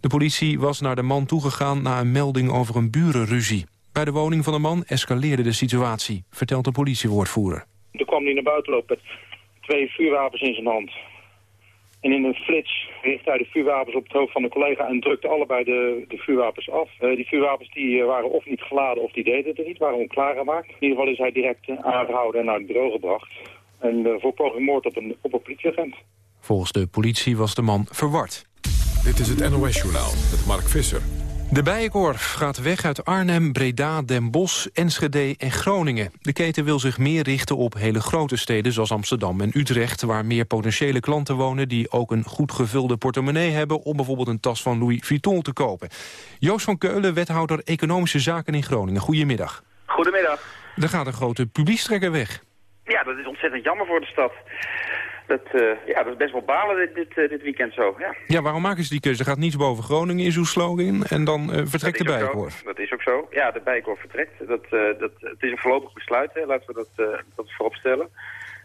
De politie was naar de man toegegaan na een melding over een burenruzie. Bij de woning van de man escaleerde de situatie, vertelt de politiewoordvoerder. Toen kwam hij naar buiten lopen met twee vuurwapens in zijn hand. En in een flits richtte hij de vuurwapens op het hoofd van de collega en drukte allebei de, de vuurwapens af. Uh, die vuurwapens die, uh, waren of niet geladen of die deden het niet, waren onklaargemaakt. In ieder geval is hij direct uh, aangehouden en naar het bureau gebracht. En voor poging moord op een, op een politieagent. Volgens de politie was de man verward. Dit is het NOS-journaal met Mark Visser. De Bijenkorf gaat weg uit Arnhem, Breda, Den Bosch, Enschede en Groningen. De keten wil zich meer richten op hele grote steden zoals Amsterdam en Utrecht... waar meer potentiële klanten wonen die ook een goed gevulde portemonnee hebben... om bijvoorbeeld een tas van Louis Vuitton te kopen. Joost van Keulen, wethouder Economische Zaken in Groningen. Goedemiddag. Goedemiddag. Er gaat een grote publiekstrekker weg. Ja, dat is ontzettend jammer voor de stad. Dat, uh, ja, dat is best wel balen dit, dit, uh, dit, weekend zo, ja. Ja, waarom maken ze die keuze? Er gaat niets boven Groningen is uw slogan en dan uh, vertrekt de Bijenkorf. Dat is ook zo. Ja, de Bijenkorf vertrekt. Dat, dat, het is een voorlopig besluit, hè. laten we dat, dat vooropstellen.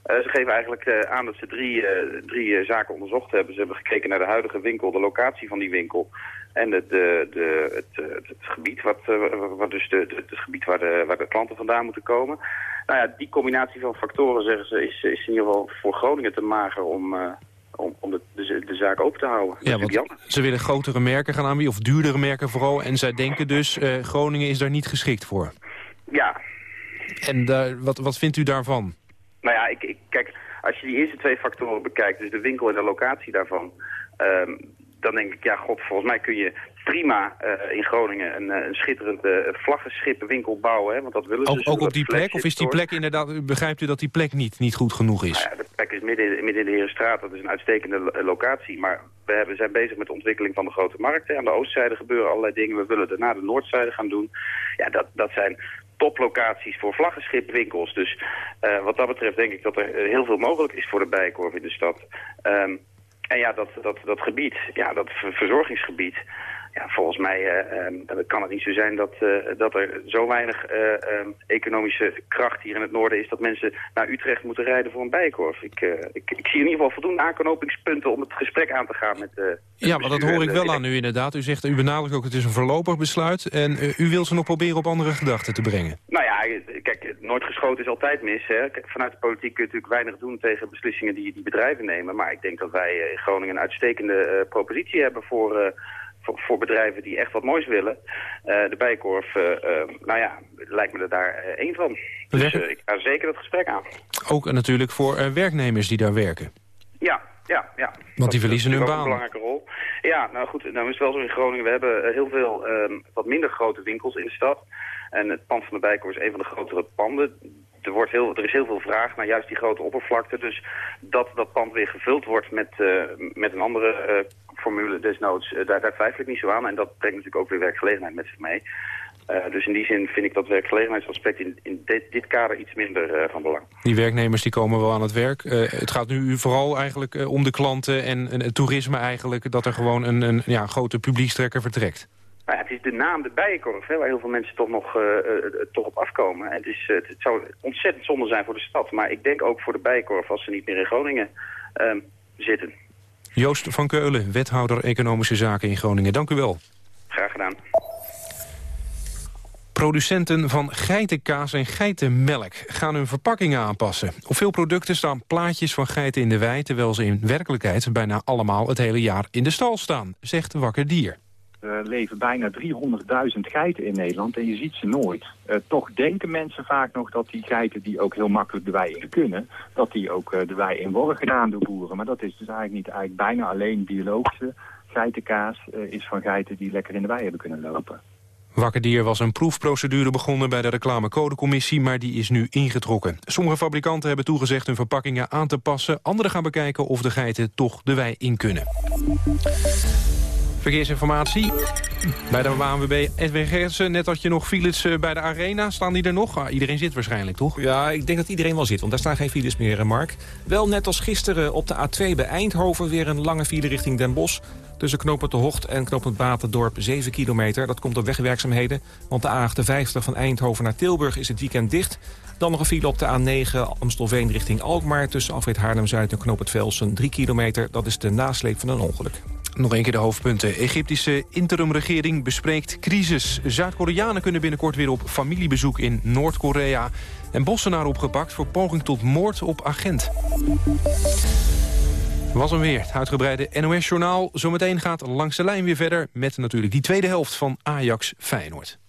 ze geven eigenlijk aan dat ze drie, drie zaken onderzocht hebben. Ze hebben gekeken naar de huidige winkel, de locatie van die winkel... En het, de, de, het, het, gebied, wat, wat dus de, het gebied waar de, waar de klanten vandaan moeten komen. Nou ja, die combinatie van factoren, zeggen ze, is, is in ieder geval voor Groningen te mager om, uh, om, om de, de, de, zaak open te houden. Ja, want ze willen grotere merken gaan aanbieden, of duurdere merken vooral. En zij denken dus, uh, Groningen is daar niet geschikt voor. Ja. En wat, wat vindt u daarvan? Nou ja, ik, ik, kijk, als je die eerste twee factoren bekijkt, dus de winkel en de locatie daarvan... Um, dan denk ik, ja god, volgens mij kun je prima uh, in Groningen een, een schitterend uh, vlaggenschippenwinkel bouwen. Hè, want dat willen ze. Ook, ook op die plek? Of is die plek inderdaad, begrijpt u dat die plek niet, niet goed genoeg is? Nou ja, de plek is midden, midden in de Herenstraat, dat is een uitstekende locatie. Maar we hebben, zijn bezig met de ontwikkeling van de grote markten. Aan de oostzijde gebeuren allerlei dingen. We willen daarna de noordzijde gaan doen. Ja, dat, dat zijn toplocaties voor vlaggenschipwinkels. Dus uh, wat dat betreft denk ik dat er heel veel mogelijk is voor de Bijenkorf in de stad. Um, en ja, dat, dat, dat gebied, ja, dat verzorgingsgebied, ja, volgens mij uh, kan het niet zo zijn dat, uh, dat er zo weinig uh, economische kracht hier in het noorden is... dat mensen naar Utrecht moeten rijden voor een bijkorf. Ik, ik, ik, zie in ieder geval voldoende aanknopingspunten om het gesprek aan te gaan met... de. ja, maar dat hoor ik wel aan u inderdaad. U zegt, u benadrukt ook het is een voorlopig besluit... en u wil ze nog proberen op andere gedachten te brengen. Nou ja, kijk, nooit geschoten is altijd mis. Hè. Vanuit de politiek kun je natuurlijk weinig doen tegen beslissingen die, die bedrijven nemen. Maar ik denk dat wij in Groningen een uitstekende propositie hebben voor voor, voor, bedrijven die echt wat moois willen. Uh, de Bijkorf, uh, uh, nou ja, lijkt me er daar één van. Dus ik ga zeker dat gesprek aan. Ook natuurlijk voor werknemers die daar werken. Ja, ja, ja. Want die verliezen hun baan. een belangrijke rol. Ja, nou goed, nou is het wel zo in Groningen. We hebben heel veel um, wat minder grote winkels in de stad. En het pand van de Bijkorf is een van de grotere panden er, wordt heel, er is heel veel vraag naar juist die grote oppervlakte. Dus dat dat pand weer gevuld wordt met, uh, met een andere uh, formule desnoods, uh, daar, daar twijfel ik niet zo aan. En dat brengt natuurlijk ook weer werkgelegenheid met zich mee. dus in die zin vind ik dat werkgelegenheidsaspect in, in dit, dit kader iets minder van belang. Die werknemers die komen wel aan het werk. het gaat nu vooral eigenlijk om de klanten en, het toerisme eigenlijk... dat er gewoon een, een ja, grote publiekstrekker vertrekt. Nou ja, het is de naam de Bijenkorf, hè, waar heel veel mensen toch nog uh, uh, toch op afkomen. Het, is, het zou ontzettend zonde zijn voor de stad. Maar ik denk ook voor de Bijenkorf als ze niet meer in Groningen ehm, zitten. Joost van Keulen, wethouder Economische Zaken in Groningen. Dank u wel. Graag gedaan. Producenten van geitenkaas en geitenmelk gaan hun verpakkingen aanpassen. Op veel producten staan plaatjes van geiten in de wei... terwijl ze in werkelijkheid bijna allemaal het hele jaar in de stal staan, zegt Wakker Dier. Er leven bijna 300.000 geiten in Nederland en je ziet ze nooit. Uh, toch denken mensen vaak nog dat die geiten die ook heel makkelijk de wei in kunnen... dat die ook uh, de wei in worden gedaan door boeren. Maar dat is dus eigenlijk niet. Eigenlijk bijna alleen biologische geitenkaas is van geiten die lekker in de wei hebben kunnen lopen. Wakkerdier was een proefprocedure begonnen bij de reclamecodecommissie, maar die is nu ingetrokken. Sommige fabrikanten hebben toegezegd hun verpakkingen aan te passen. Anderen gaan bekijken of de geiten toch de wei in kunnen. Verkeersinformatie bij de ANWB Edwin. Net had je nog files eh, bij de Arena. Staan die er nog? Ah, iedereen zit waarschijnlijk, toch? Ja, ik denk dat iedereen wel zit, want daar staan geen files meer, eh, Mark. Wel net als gisteren op de A2 bij Eindhoven weer een lange file richting Den Bosch. Tussen knooppunt De Hocht en knooppunt Batendorp 7 kilometer. Dat komt door wegwerkzaamheden, want de A58 van Eindhoven naar Tilburg is het weekend dicht. Dan nog een file op de A9 Amstelveen richting Alkmaar... tussen Alfred Haarlem-Zuid en knooppunt Velsen 3 kilometer. Dat is de nasleep van een ongeluk. Nog een keer de hoofdpunten. Egyptische interimregering bespreekt crisis. Zuid-Koreanen kunnen binnenkort weer op familiebezoek in Noord-Korea. En Bossenaar opgepakt voor poging tot moord op agent. Was hem weer, het uitgebreide NOS-journaal. Zometeen gaat langs de lijn weer verder... met natuurlijk die tweede helft van Ajax Feyenoord.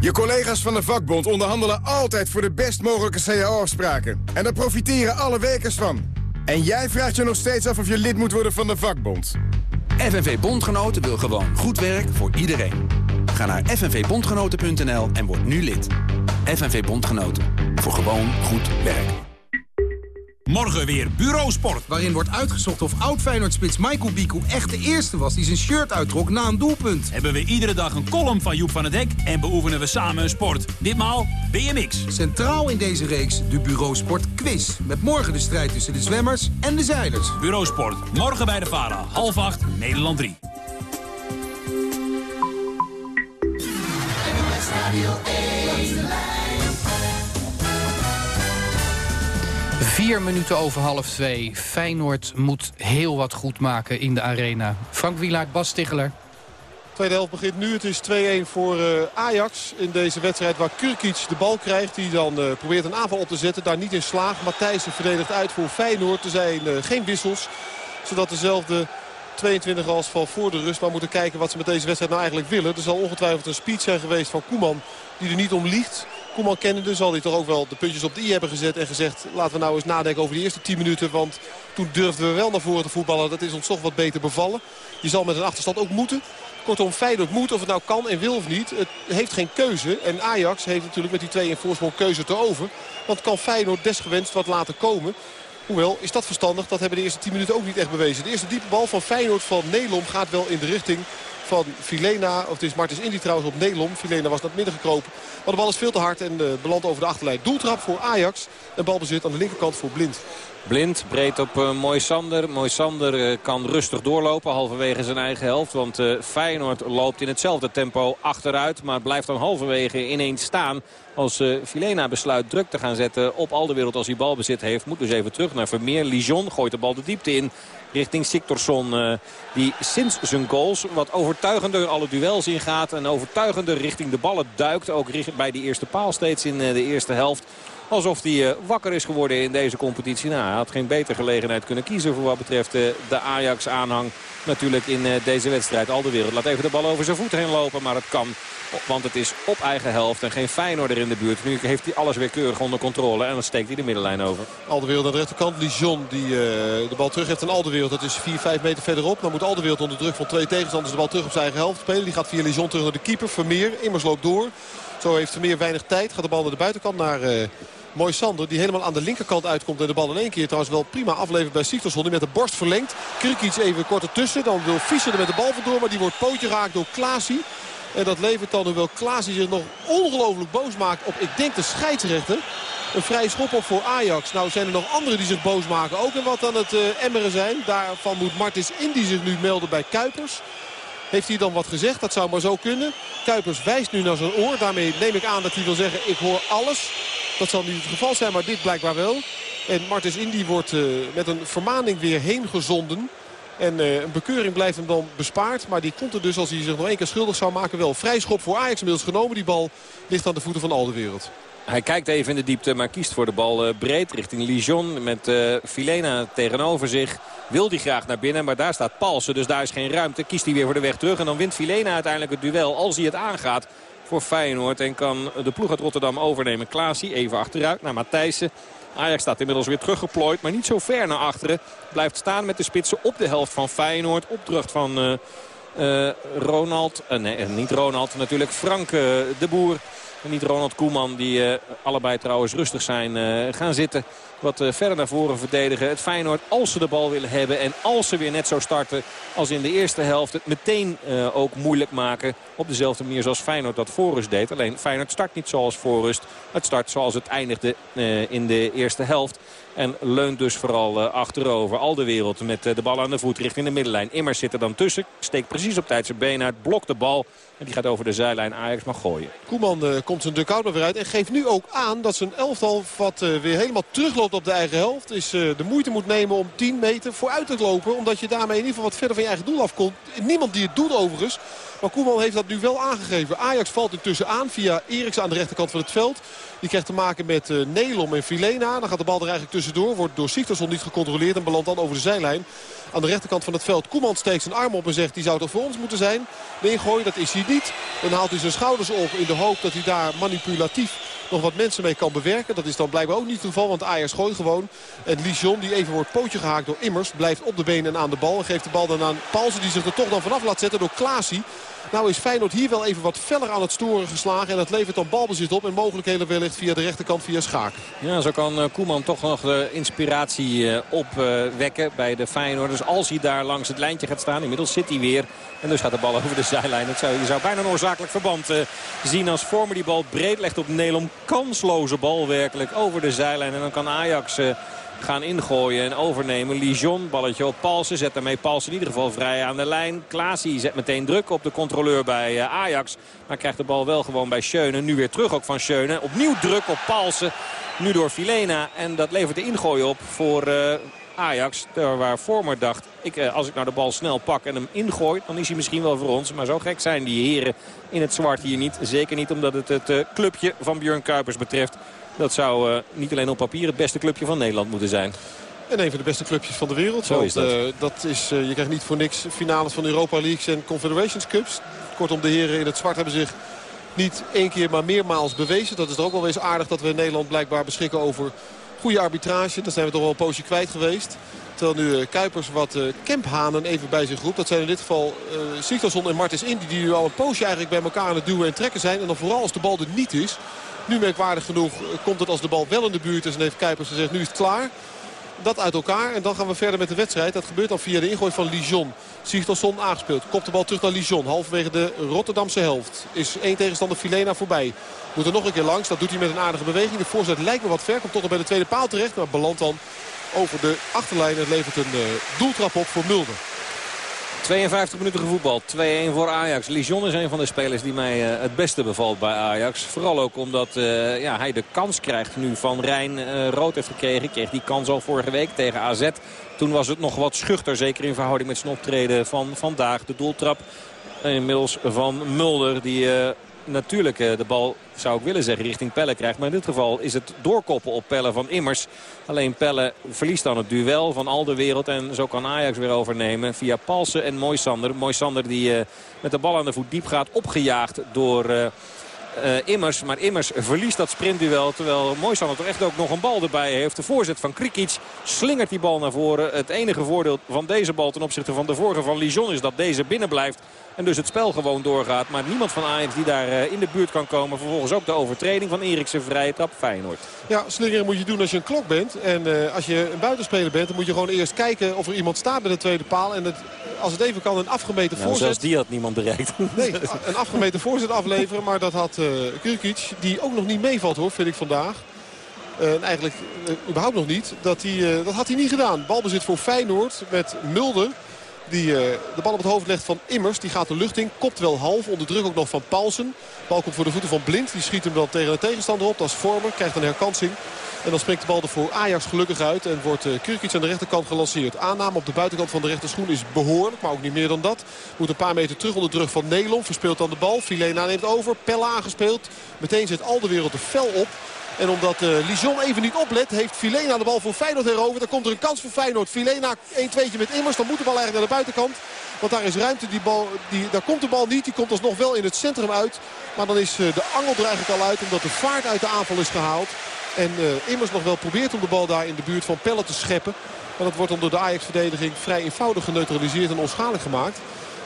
Je collega's van de vakbond onderhandelen altijd voor de best mogelijke cao-afspraken. En daar profiteren alle werkers van. En jij vraagt je nog steeds af of je lid moet worden van de vakbond. FNV Bondgenoten wil gewoon goed werk voor iedereen. Ga naar fnvbondgenoten.nl en word nu lid. FNV Bondgenoten. Voor gewoon goed werk. Morgen weer Bureausport. Waarin wordt uitgezocht of oud Feyenoord-spits Michael Biku echt de eerste was... die zijn shirt uittrok na een doelpunt. Hebben we iedere dag een column van Joep van het Hek... en beoefenen we samen een sport. Ditmaal BMX. Centraal in deze reeks de Bureausport Quiz. Met morgen de strijd tussen de zwemmers en de zeilers. Bureausport. Morgen bij de VARA. Half acht, Nederland 3. Vier minuten over half twee. Feyenoord moet heel wat goed maken in de arena. Frank Wielaert, Bas Stigler. Tweede helft begint nu. Het is 2-1 voor uh, Ajax in deze wedstrijd waar Kurkic de bal krijgt. Die dan uh, probeert een aanval op te zetten. Daar niet in slaagt. Matthijssen verdedigt uit voor Feyenoord. Er zijn uh, geen wissels. Zodat dezelfde 22 als van voor de rust. Maar moeten kijken wat ze met deze wedstrijd nou eigenlijk willen. Er zal ongetwijfeld een speech zijn geweest van Koeman die er niet om liegt. Koeman kennende zal hij toch ook wel de puntjes op de i hebben gezet. En gezegd laten we nou eens nadenken over de eerste 10 minuten. Want toen durfden we wel naar voren te voetballen. Dat is ons toch wat beter bevallen. Je zal met een achterstand ook moeten. Kortom, Feyenoord moet of het nou kan en wil of niet. Het heeft geen keuze. En Ajax heeft natuurlijk met die twee in voorsprong keuze te over. Want kan Feyenoord desgewenst wat laten komen. Hoewel, is dat verstandig? Dat hebben de eerste 10 minuten ook niet echt bewezen. De eerste diepe bal van Feyenoord van Nelom gaat wel in de richting van Filena. Of het is Martens Indy trouwens op Nelom. Filena was naar het midden gekropen. Maar de bal is veel te hard en uh, belandt over de achterlijn. Doeltrap voor Ajax. En balbezit aan de linkerkant voor Blind. Blind, breed op uh, Mooi Sander. Mooi Sander uh, kan rustig doorlopen, halverwege zijn eigen helft. Want Feyenoord loopt in hetzelfde tempo achteruit. Maar blijft dan halverwege ineens staan. Als Filena besluit druk te gaan zetten op al de wereld als hij balbezit heeft. Moet dus even terug naar Vermeer. Lijon gooit de bal de diepte in richting Siktorsson. Uh, die sinds zijn goals wat overtuigender alle duels ingaat. En overtuigender richting de ballen duikt. Ook bij die eerste paal steeds in uh, de eerste helft. Alsof hij uh, wakker is geworden in deze competitie. Nou, hij had geen betere gelegenheid kunnen kiezen voor wat betreft uh, de Ajax-aanhang. Natuurlijk in uh, deze wedstrijd. Al de wereld laat even de bal over zijn voet heen lopen. Maar het kan, want het is op eigen helft en geen Feyenoorder in de buurt. Nu heeft hij alles weer keurig onder controle en dan steekt hij de middenlijn over. Al de wereld aan de rechterkant. Lijon die de bal terug heeft aan Al de wereld. Dat is 4, 5 meter verderop. Dan moet Al de wereld onder druk van twee tegenstanders de bal terug op zijn eigen helft spelen. Die gaat via Lijon terug naar de keeper. Vermeer, immers loopt door. Zo heeft Vermeer weinig tijd. Gaat de bal naar de buitenkant naar... Mooi Sander die helemaal aan de linkerkant uitkomt. En de bal in één keer trouwens wel prima aflevert bij Siktorsson. Die met de borst verlengt. Krikic even kort ertussen. Dan wil Fischer er met de bal vandoor. Maar die wordt pootje raakt door Klaasie. En dat levert dan, hoewel Klaasie zich nog ongelooflijk boos maakt op, ik denk, de scheidsrechter. Een vrije schop op voor Ajax. Nou zijn er nog anderen die zich boos maken. Ook en wat aan het uh, emmeren zijn. Daarvan moet Martins Indy zich nu melden bij Kuipers. Heeft hij dan wat gezegd? Dat zou maar zo kunnen. Kuipers wijst nu naar zijn oor. Daarmee neem ik aan dat hij wil zeggen, ik hoor alles. Dat zal niet het geval zijn, maar dit blijkbaar wel. En Martens Indy wordt uh, met een vermaning weer heen gezonden. En uh, een bekeuring blijft hem dan bespaard. Maar die komt er dus als hij zich nog één keer schuldig zou maken wel. Vrijschop voor Ajax inmiddels genomen. Die bal ligt aan de voeten van al de wereld. Hij kijkt even in de diepte, maar kiest voor de bal uh, breed richting Lijon. Met uh, Filena tegenover zich. Wil hij graag naar binnen, maar daar staat Palsen. Dus daar is geen ruimte. Kiest hij weer voor de weg terug. En dan wint Filena uiteindelijk het duel als hij het aangaat voor Feyenoord. En kan de ploeg uit Rotterdam overnemen. Klaasie even achteruit naar Matthijssen. Ajax staat inmiddels weer teruggeplooid, maar niet zo ver naar achteren. Blijft staan met de spitsen op de helft van Feyenoord. Opdracht van uh, Ronald, nee niet Ronald, natuurlijk Frank de Boer. Niet Ronald Koeman, die allebei trouwens rustig zijn gaan zitten wat verder naar voren verdedigen. Het Feyenoord, als ze de bal willen hebben en als ze weer net zo starten als in de eerste helft... het meteen uh, ook moeilijk maken op dezelfde manier zoals Feyenoord dat voorrust deed. Alleen Feyenoord start niet zoals voorrust. Het start zoals het eindigde uh, in de eerste helft. En leunt dus vooral achterover. Al de wereld met de bal aan de voet richting de middenlijn. Immers zit er dan tussen. Steekt precies op tijd zijn been uit. Blokt de bal. En die gaat over de zijlijn Ajax mag gooien. Koeman komt zijn dugout weer uit. En geeft nu ook aan dat zijn elftal wat weer helemaal terugloopt op de eigen helft. Is uh, de moeite moet nemen om 10 meter vooruit te lopen. Omdat je daarmee in ieder geval wat verder van je eigen doel afkomt. Niemand die het doet overigens. Maar Koeman heeft dat nu wel aangegeven. Ajax valt intussen aan via Eriks aan de rechterkant van het veld. Die krijgt te maken met uh, Nelom en Filena. Dan gaat de bal er eigenlijk tussendoor. Wordt door Siktersson niet gecontroleerd en belandt dan over de zijlijn. Aan de rechterkant van het veld. Koeman steekt zijn arm op en zegt die zou toch voor ons moeten zijn. De ingooi, dat is hij niet. Dan haalt hij zijn schouders op in de hoop dat hij daar manipulatief nog wat mensen mee kan bewerken. Dat is dan blijkbaar ook niet het geval, want Ajax gooit gewoon. En Lijon, die even wordt pootje gehaakt door Immers, blijft op de benen en aan de bal. En geeft de bal dan aan Paulsen, die zich er toch dan vanaf laat zetten door Klaasie. Nou is Feyenoord hier wel even wat feller aan het storen geslagen. En dat levert dan balbezit op. En mogelijkheden wellicht via de rechterkant via Schaak. Ja, zo kan Koeman toch nog de inspiratie opwekken bij de Feyenoorders. Als hij daar langs het lijntje gaat staan. Inmiddels zit hij weer. En dus gaat de bal over de zijlijn. Dat zou, je zou bijna een oorzakelijk verband zien als Vormer die bal breed legt op Nelom. Kansloze bal werkelijk over de zijlijn. En dan kan Ajax gaan ingooien en overnemen. Lijon, balletje op Palsen. Zet daarmee Palsen in ieder geval vrij aan de lijn. Klaasie zet meteen druk op de controleur bij eh, Ajax. Maar krijgt de bal wel gewoon bij Schöne. Nu weer terug ook van Schöne. Opnieuw druk op Palsen. Nu door Filena. En dat levert de ingooi op voor uh, Ajax. Waar Vormer dacht, ik, eh, als ik nou de bal snel pak en hem ingooi... dan is hij misschien wel voor ons. Maar zo gek zijn die heren in het zwart hier niet. Zeker niet omdat het het clubje van Björn Kuipers betreft. Dat zou uh, niet alleen op papier het beste clubje van Nederland moeten zijn. En een van de beste clubjes van de wereld. Zo is dat. Uh, dat is, uh, je krijgt niet voor niks finales van Europa Leagues en Confederations Cups. Kortom, de heren in het zwart hebben zich niet één keer, maar meermaals bewezen. Dat is er ook wel eens aardig dat we in Nederland blijkbaar beschikken over goede arbitrage. Dan zijn we toch wel een poosje kwijt geweest. Terwijl nu Kuipers wat Kemphanen even bij zich roept. Dat zijn in dit geval uh, en Martens Indy die nu al een poosje eigenlijk bij elkaar aan het duwen en trekken zijn. En dan vooral als de bal er niet is. Nu merkwaardig genoeg komt het als de bal wel in de buurt is. En heeft Kuipers gezegd nu is het klaar. Dat uit elkaar. En dan gaan we verder met de wedstrijd. Dat gebeurt dan via de ingooi van Lijon. Sigtorsson aangespeeld. Kopt de bal terug naar Lijon. Halverwege de Rotterdamse helft. Is één tegenstander Filena voorbij. Moet er nog een keer langs. Dat doet hij met een aardige beweging. De voorzet lijkt me wat ver. Komt toch nog bij de tweede paal terecht. Maar belandt dan over de achterlijn. Het levert een uh, doeltrap op voor Mulder. 52 minuten gevoetbal. 2-1 voor Ajax. Lijon is een van de spelers die mij uh, het beste bevalt bij Ajax. Vooral ook omdat uh, ja, hij de kans krijgt nu van Rijn uh, rood heeft gekregen. Kreeg die kans al vorige week tegen AZ. Toen was het nog wat schuchter. Zeker in verhouding met zijn optreden van vandaag. De doeltrap inmiddels van Mulder. Die natuurlijk de bal, zou ik willen zeggen, richting Pelle krijgt. Maar in dit geval is het doorkoppen op Pelle van Immers. Alleen Pelle verliest dan het duel van al de wereld. En zo kan Ajax weer overnemen via Palsen en Moisander. Moisander die uh, met de bal aan de voet diep gaat. Opgejaagd door... Uh, Immers. Maar Immers verliest dat sprintduel. Terwijl Moisander toch echt ook nog een bal erbij heeft. De voorzet van Krikic slingert die bal naar voren. Het enige voordeel van deze bal ten opzichte van de vorige van Lijon is dat deze binnen blijft. En dus het spel gewoon doorgaat. Maar niemand van Ajax die daar in de buurt kan komen. Vervolgens ook de overtreding van Eriksen vrije trap Feyenoord. Ja, slingeren moet je doen als je een klok bent. En uh, als je een buitenspeler bent, dan moet je gewoon eerst kijken of er iemand staat bij de tweede paal. En het, als het even kan, een afgemeten nou, voorzet. Zelfs die had niemand bereikt. Nee, een afgemeten voorzet afleveren. Maar dat had uh, Kurkic, die ook nog niet meevalt hoor, vind ik vandaag. Uh, en eigenlijk überhaupt nog niet. Dat, hij, dat had hij niet gedaan. Balbezit voor Feyenoord met Mulder. Die de bal op het hoofd legt van Immers. Die gaat de lucht in. Kopt wel half. Onder druk ook nog van Paulsen. Bal komt voor de voeten van Blind. Die schiet hem dan tegen de tegenstander op. Dat is Vormer. Krijgt een herkansing. En dan springt de bal er voor Ajax gelukkig uit. En wordt uh, Kurkic aan de rechterkant gelanceerd. Aanname op de buitenkant van de rechterschoen is behoorlijk. Maar ook niet meer dan dat. Moet een paar meter terug onder druk van Nelon. Verspeelt dan de bal. Filena neemt over. Pella aangespeeld. Meteen zet al de wereld er fel op. En omdat uh, Lijon even niet oplet, heeft Filena de bal voor Feyenoord herover. Dan komt er een kans voor Feyenoord. Filena 1-2'tje met Immers. Dan moet de bal eigenlijk naar de buitenkant. Want daar is ruimte. Die bal, die, daar komt de bal niet. Die komt alsnog wel in het centrum uit. Maar dan is uh, de angel er al uit. Omdat de vaart uit de aanval is gehaald. En uh, Immers nog wel probeert om de bal daar in de buurt van Pelle te scheppen. Maar dat wordt dan door de Ajax-verdediging vrij eenvoudig geneutraliseerd en onschadelijk gemaakt.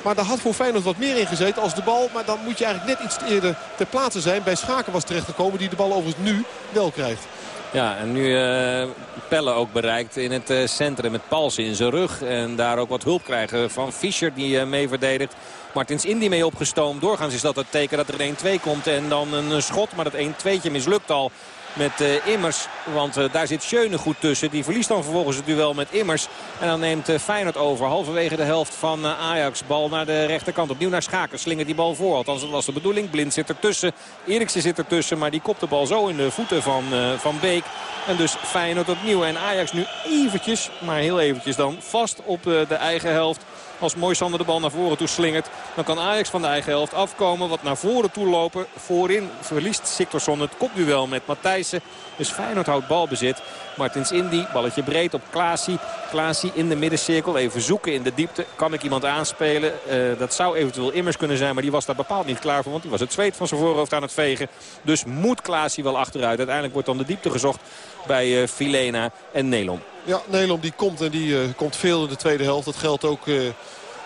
Maar daar had voor Feyenoord wat meer in gezeten als de bal. Maar dan moet je eigenlijk net iets eerder ter plaatse zijn. Bij Schaken was terechtgekomen die de bal overigens nu wel krijgt. Ja, en nu uh, Pelle ook bereikt in het uh, centrum met Palsen in zijn rug. En daar ook wat hulp krijgen van Fischer die mee verdedigt. Martins Indy mee opgestoomd. Doorgaans is dat het teken dat er 1-2 komt. En dan een schot, maar dat 1-2'tje mislukt al met uh, Immers. Want uh, daar zit Schöne goed tussen. Die verliest dan vervolgens het duel met Immers. En dan neemt uh, Feyenoord over. Halverwege de helft van Ajax. Bal naar de rechterkant. Opnieuw naar Schaken. Slingert die bal voor. Althans dat was de bedoeling. Blind zit ertussen. Eriksen zit ertussen. Maar die kopt de bal zo in de voeten van, van Beek. En dus Feyenoord opnieuw. En Ajax nu eventjes, maar heel eventjes dan, vast op de eigen helft. Als Moisander de bal naar voren toe slingert. Dan kan Ajax van de eigen helft afkomen. Wat naar voren toe lopen. Voorin verliest Siktorsson het kopduel met Matthijssen. Dus Feyenoord houdt balbezit. Martins Indy, balletje breed op Klaasie. Klaasie in de middencirkel. Even zoeken in de diepte. Kan ik iemand aanspelen? Uh, dat zou eventueel Immers kunnen zijn. Maar die was daar bepaald niet klaar voor. Want die was het zweet van zijn voorhoofd aan het vegen. Dus moet Klaasie wel achteruit. Uiteindelijk wordt dan de diepte gezocht bij uh, Filena en Nelom. Ja, Nelom die komt en die uh, komt veel in de tweede helft. Dat geldt ook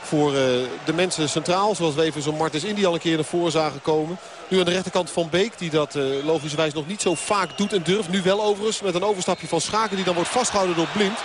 voor de mensen centraal. Zoals we even zo'n Martens Indy al een keer naar voren zagen komen. Nu aan de rechterkant van Beek. Die dat logischerwijs nog niet zo vaak doet en durft. Nu wel overigens met een overstapje van Schaken. Die dan wordt vastgehouden door Blind.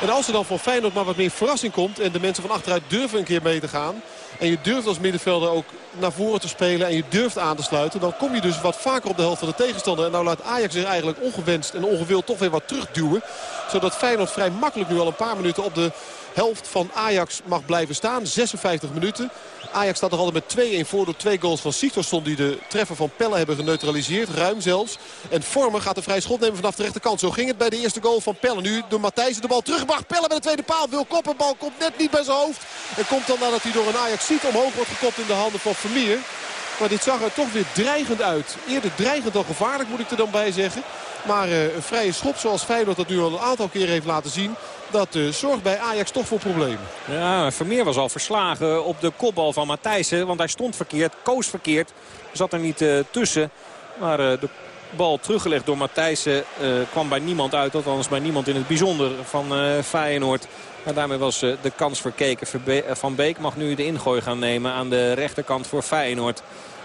En als er dan van Feyenoord maar wat meer verrassing komt. En de mensen van achteruit durven een keer mee te gaan. En je durft als middenvelder ook naar voren te spelen. En je durft aan te sluiten. Dan kom je dus wat vaker op de helft van de tegenstander. En nou laat Ajax zich eigenlijk ongewenst en ongewild toch weer wat terugduwen. Zodat Feyenoord vrij makkelijk nu al een paar minuten op de helft van Ajax mag blijven staan. 56 minuten. Ajax staat nog altijd met 2-1 voor door twee goals van Sigtorsson... die de treffer van Pelle hebben geneutraliseerd. Ruim zelfs. En Vormer gaat de vrij schot nemen vanaf de rechterkant. Zo ging het bij de eerste goal van Pelle. Nu door Matthijsen de bal teruggebracht. Pelle bij de tweede paal wil koppen. Bal komt net niet bij zijn hoofd. En komt dan nadat hij door een Ajax ziet omhoog wordt gekopt in de handen van Vermeer. Maar dit zag er toch weer dreigend uit. Eerder dreigend dan gevaarlijk moet ik er dan bij zeggen. Maar uh, een vrije schop zoals Feyenoord dat nu al een aantal keer heeft laten zien. Dat uh, zorgt bij Ajax toch voor problemen. Ja, Vermeer was al verslagen op de kopbal van Matthijssen. Want hij stond verkeerd, koos verkeerd. Zat er niet uh, tussen. Maar de bal teruggelegd door Matthijssen kwam bij niemand uit. Althans bij niemand in het bijzonder van Feyenoord. Maar daarmee was de kans verkeken. Van Beek mag nu de ingooi gaan nemen aan de rechterkant voor Feyenoord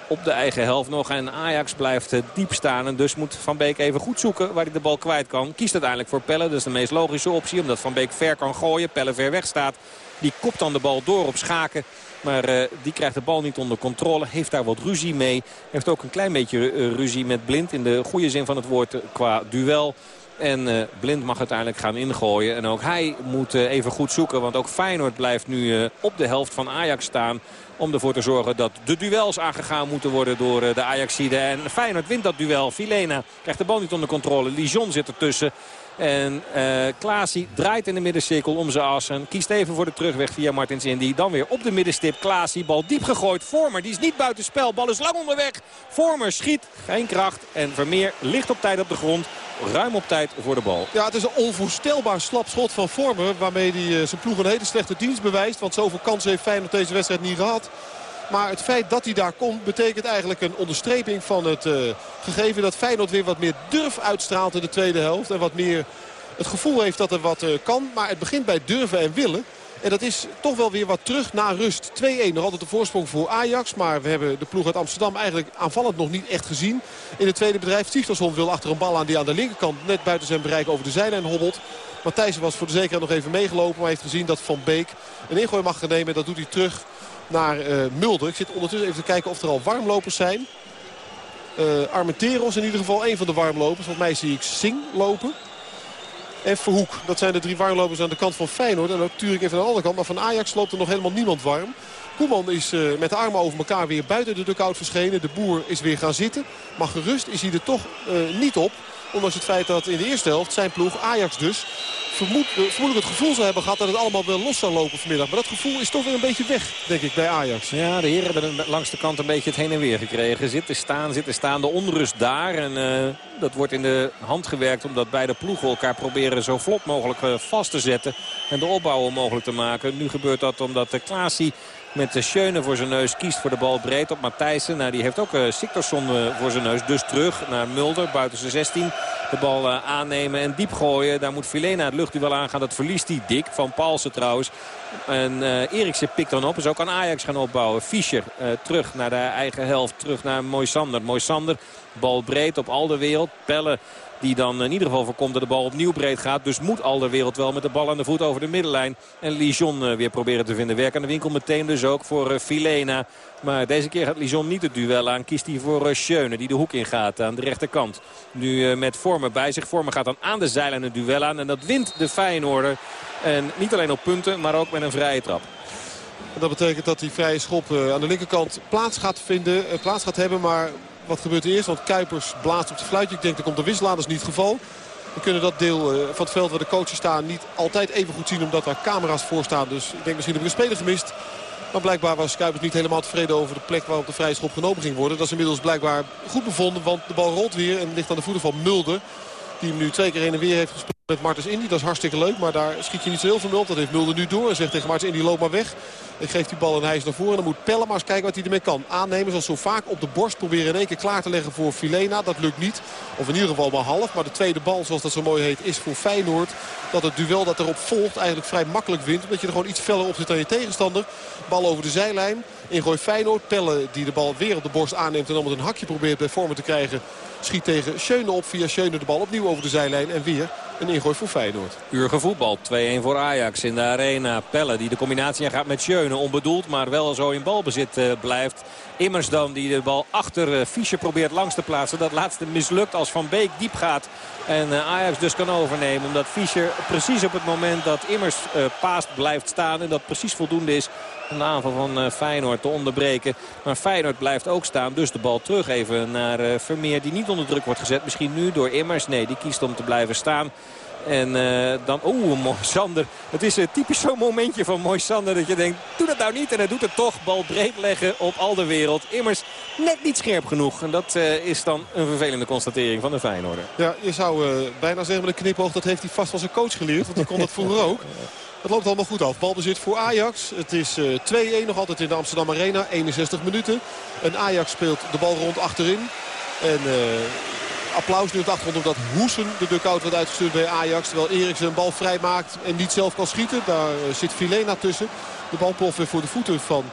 op de eigen helft nog. En Ajax blijft eh, diep staan. En dus moet Van Beek even goed zoeken waar hij de bal kwijt kan. Kiest uiteindelijk voor Pelle. Dat is de meest logische optie. Omdat Van Beek ver kan gooien. Pelle ver weg staat. Die kopt dan de bal door op Schaken. Maar uh, die krijgt de bal niet onder controle. Heeft daar wat ruzie mee. Heeft ook een klein beetje uh, ruzie met Blind. In de goede zin van het woord qua duel. En Blind mag uiteindelijk gaan ingooien. En ook hij moet even goed zoeken. Want ook Feyenoord blijft nu op de helft van Ajax staan. Om ervoor te zorgen dat de duels aangegaan moeten worden door de Ajaxide. En Feyenoord wint dat duel. Filena krijgt de bal niet onder controle. Lijon zit ertussen. En uh, draait in de middencirkel om zijn as. En kiest even voor de terugweg via Martins Indy. Dan weer op de middenstip. Klaasie, bal diep gegooid. Vormer, die is niet buitenspel. Bal is lang onderweg. Vormer schiet, geen kracht. En Vermeer ligt op tijd op de grond. Ruim op tijd voor de bal. Ja, het is een onvoorstelbaar slap schot van Vormer. Waarmee hij uh, zijn ploeg een hele slechte dienst bewijst. Want zoveel kansen heeft Feyenoord deze wedstrijd niet gehad. Maar het feit dat hij daar komt betekent eigenlijk een onderstreping van het uh, gegeven dat Feyenoord weer wat meer durf uitstraalt in de tweede helft. En wat meer het gevoel heeft dat er wat uh, kan. Maar het begint bij durven en willen. En dat is toch wel weer wat terug na rust. 2-1 nog altijd de voorsprong voor Ajax. Maar we hebben de ploeg uit Amsterdam eigenlijk aanvallend nog niet echt gezien. In het tweede bedrijf. Stiefelsson wil achter een bal aan die aan de linkerkant net buiten zijn bereik over de zijlijn hobbelt. Matthijssen was voor de zekerheid nog even meegelopen. Maar heeft gezien dat Van Beek een ingooi mag gaan nemen. Dat doet hij terug naar uh, Mulder. Ik zit ondertussen even te kijken of er al warmlopers zijn. Uh, Armenteros in ieder geval een van de warmlopers. Volgens mij zie ik Sing lopen. En Verhoek. Dat zijn de drie warmlopers aan de kant van Feyenoord. En natuurlijk even aan de andere kant. Maar van Ajax loopt er nog helemaal niemand warm. Koeman is uh, met de armen over elkaar weer buiten de dugout verschenen. De boer is weer gaan zitten. Maar gerust is hij er toch uh, niet op. Ondanks het feit dat in de eerste helft zijn ploeg, Ajax dus, vermoed, uh, vermoedelijk het gevoel zou hebben gehad dat het allemaal wel los zou lopen vanmiddag. Maar dat gevoel is toch weer een beetje weg, denk ik, bij Ajax. Ja, de heren hebben langs de kant een beetje het heen en weer gekregen. Zitten staan, zitten staan, de onrust daar. En uh, dat wordt in de hand gewerkt omdat beide ploegen elkaar proberen zo vlot mogelijk uh, vast te zetten. En de opbouwen mogelijk te maken. Nu gebeurt dat omdat de Klaasie met de Schöne voor zijn neus kiest voor de bal breed op Matthijssen. Nou, die heeft ook uh, Siktorsson uh, voor zijn neus. Dus terug naar Mulder buiten zijn 16. De bal aannemen en diep gooien. Daar moet Filena het luchtduel aangaan. Dat verliest hij dik. Van Palsen trouwens. En uh, Eriksen pikt dan op. Dus ook aan Ajax gaan opbouwen. Fischer terug naar de eigen helft. Terug naar Moisander. Moisander. Bal breed op al de wereld. Pelle die dan in ieder geval voorkomt dat de bal opnieuw breed gaat. Dus moet al de wereld wel met de bal aan de voet over de middenlijn. En Lijon uh, weer proberen te vinden. Werk aan de winkel meteen dus ook voor uh, Filena. Maar deze keer gaat Lijon niet het duel aan. Kiest hij voor uh, Schöne die de hoek ingaat aan de rechterkant. Nu met Vormer bij zich. Vormer gaat dan aan de zijlijn het duel aan. En dat wint de Feyenoorder. En niet alleen op punten, maar ook met een vrije trap. Dat betekent dat die vrije schop aan de linkerkant plaats gaat vinden, plaats gaat hebben. Maar wat gebeurt er eerst? Want Kuipers blaast op de fluitje. Ik denk dat komt de wissel aan, dat is niet het geval. We kunnen dat deel uh, van het veld waar de coaches staan niet altijd even goed zien. Omdat daar camera's voor staan. Dus ik denk misschien hebben we een speler gemist. Maar blijkbaar was Kuipers niet helemaal tevreden over de plek waarop de vrije schop genomen ging worden. Dat is inmiddels blijkbaar goed bevonden. Want de bal rolt weer en ligt aan de voeten van Mulder. Die hem nu twee keer heen en weer heeft gespeeld. Met Martens Indy. Dat is hartstikke leuk, maar daar schiet je niet zo heel veel op. Dat heeft Mulder nu door en zegt tegen Martens Indy, loop maar weg. Ik geef die bal en hij is naar voren. Dan moet Pelle maar eens kijken wat hij ermee kan. Aannemen zoals zo vaak op de borst. Proberen in één keer klaar te leggen voor Filena. Dat lukt niet. Of in ieder geval maar half. Maar de tweede bal, zoals dat zo mooi heet, is voor Feyenoord. Dat het duel dat erop volgt eigenlijk vrij makkelijk wint. Omdat je er gewoon iets feller op zit dan je tegenstander. Bal over de zijlijn. Ingooi Feyenoord. Pelle die de bal weer op de borst aanneemt. En dan met een hakje probeert bij vormen te krijgen. Schiet tegen Schöne op. Via Schöne de bal opnieuw over de zijlijn. En weer een ingooi voor Feyenoord. Uur gevoetbald. 2-1 voor Ajax in de arena. Pelle die de combinatie gaat met Schöne. Onbedoeld, maar wel zo in balbezit uh, blijft. Immers dan die de bal achter uh, Fischer probeert langs te plaatsen. Dat laatste mislukt als Van Beek diep gaat. En uh, Ajax dus kan overnemen. Omdat Fischer precies op het moment dat Immers paast blijft staan. En dat precies voldoende is de aanval van Feyenoord te onderbreken. Maar Feyenoord blijft ook staan. Dus de bal terug even naar Vermeer. Die niet onder druk wordt gezet. Misschien nu door Immers. Nee, die kiest om te blijven staan. En uh, dan, oeh, mooi Sander. Het is uh, typisch zo'n momentje van mooi Sander dat je denkt, doe dat nou niet. En hij doet het toch, bal breed leggen op al de wereld. Immers net niet scherp genoeg. En dat uh, is dan een vervelende constatering van de Feyenoorder. Ja, je zou bijna zeggen met een knipoog, dat heeft hij vast van zijn coach geleerd. Want die kon dat vroeger ook. Het loopt allemaal goed af. Balbezit voor Ajax. Het is 2-1 nog altijd in de Amsterdam Arena. 61 minuten. En Ajax speelt de bal rond achterin. En applaus nu op de achtergrond omdat Hoesen de dugout wordt uitgestuurd bij Ajax. Terwijl Eriksen een bal vrij maakt en niet zelf kan schieten. Daar eh, zit Filena tussen. De bal ploft weer voor de voeten van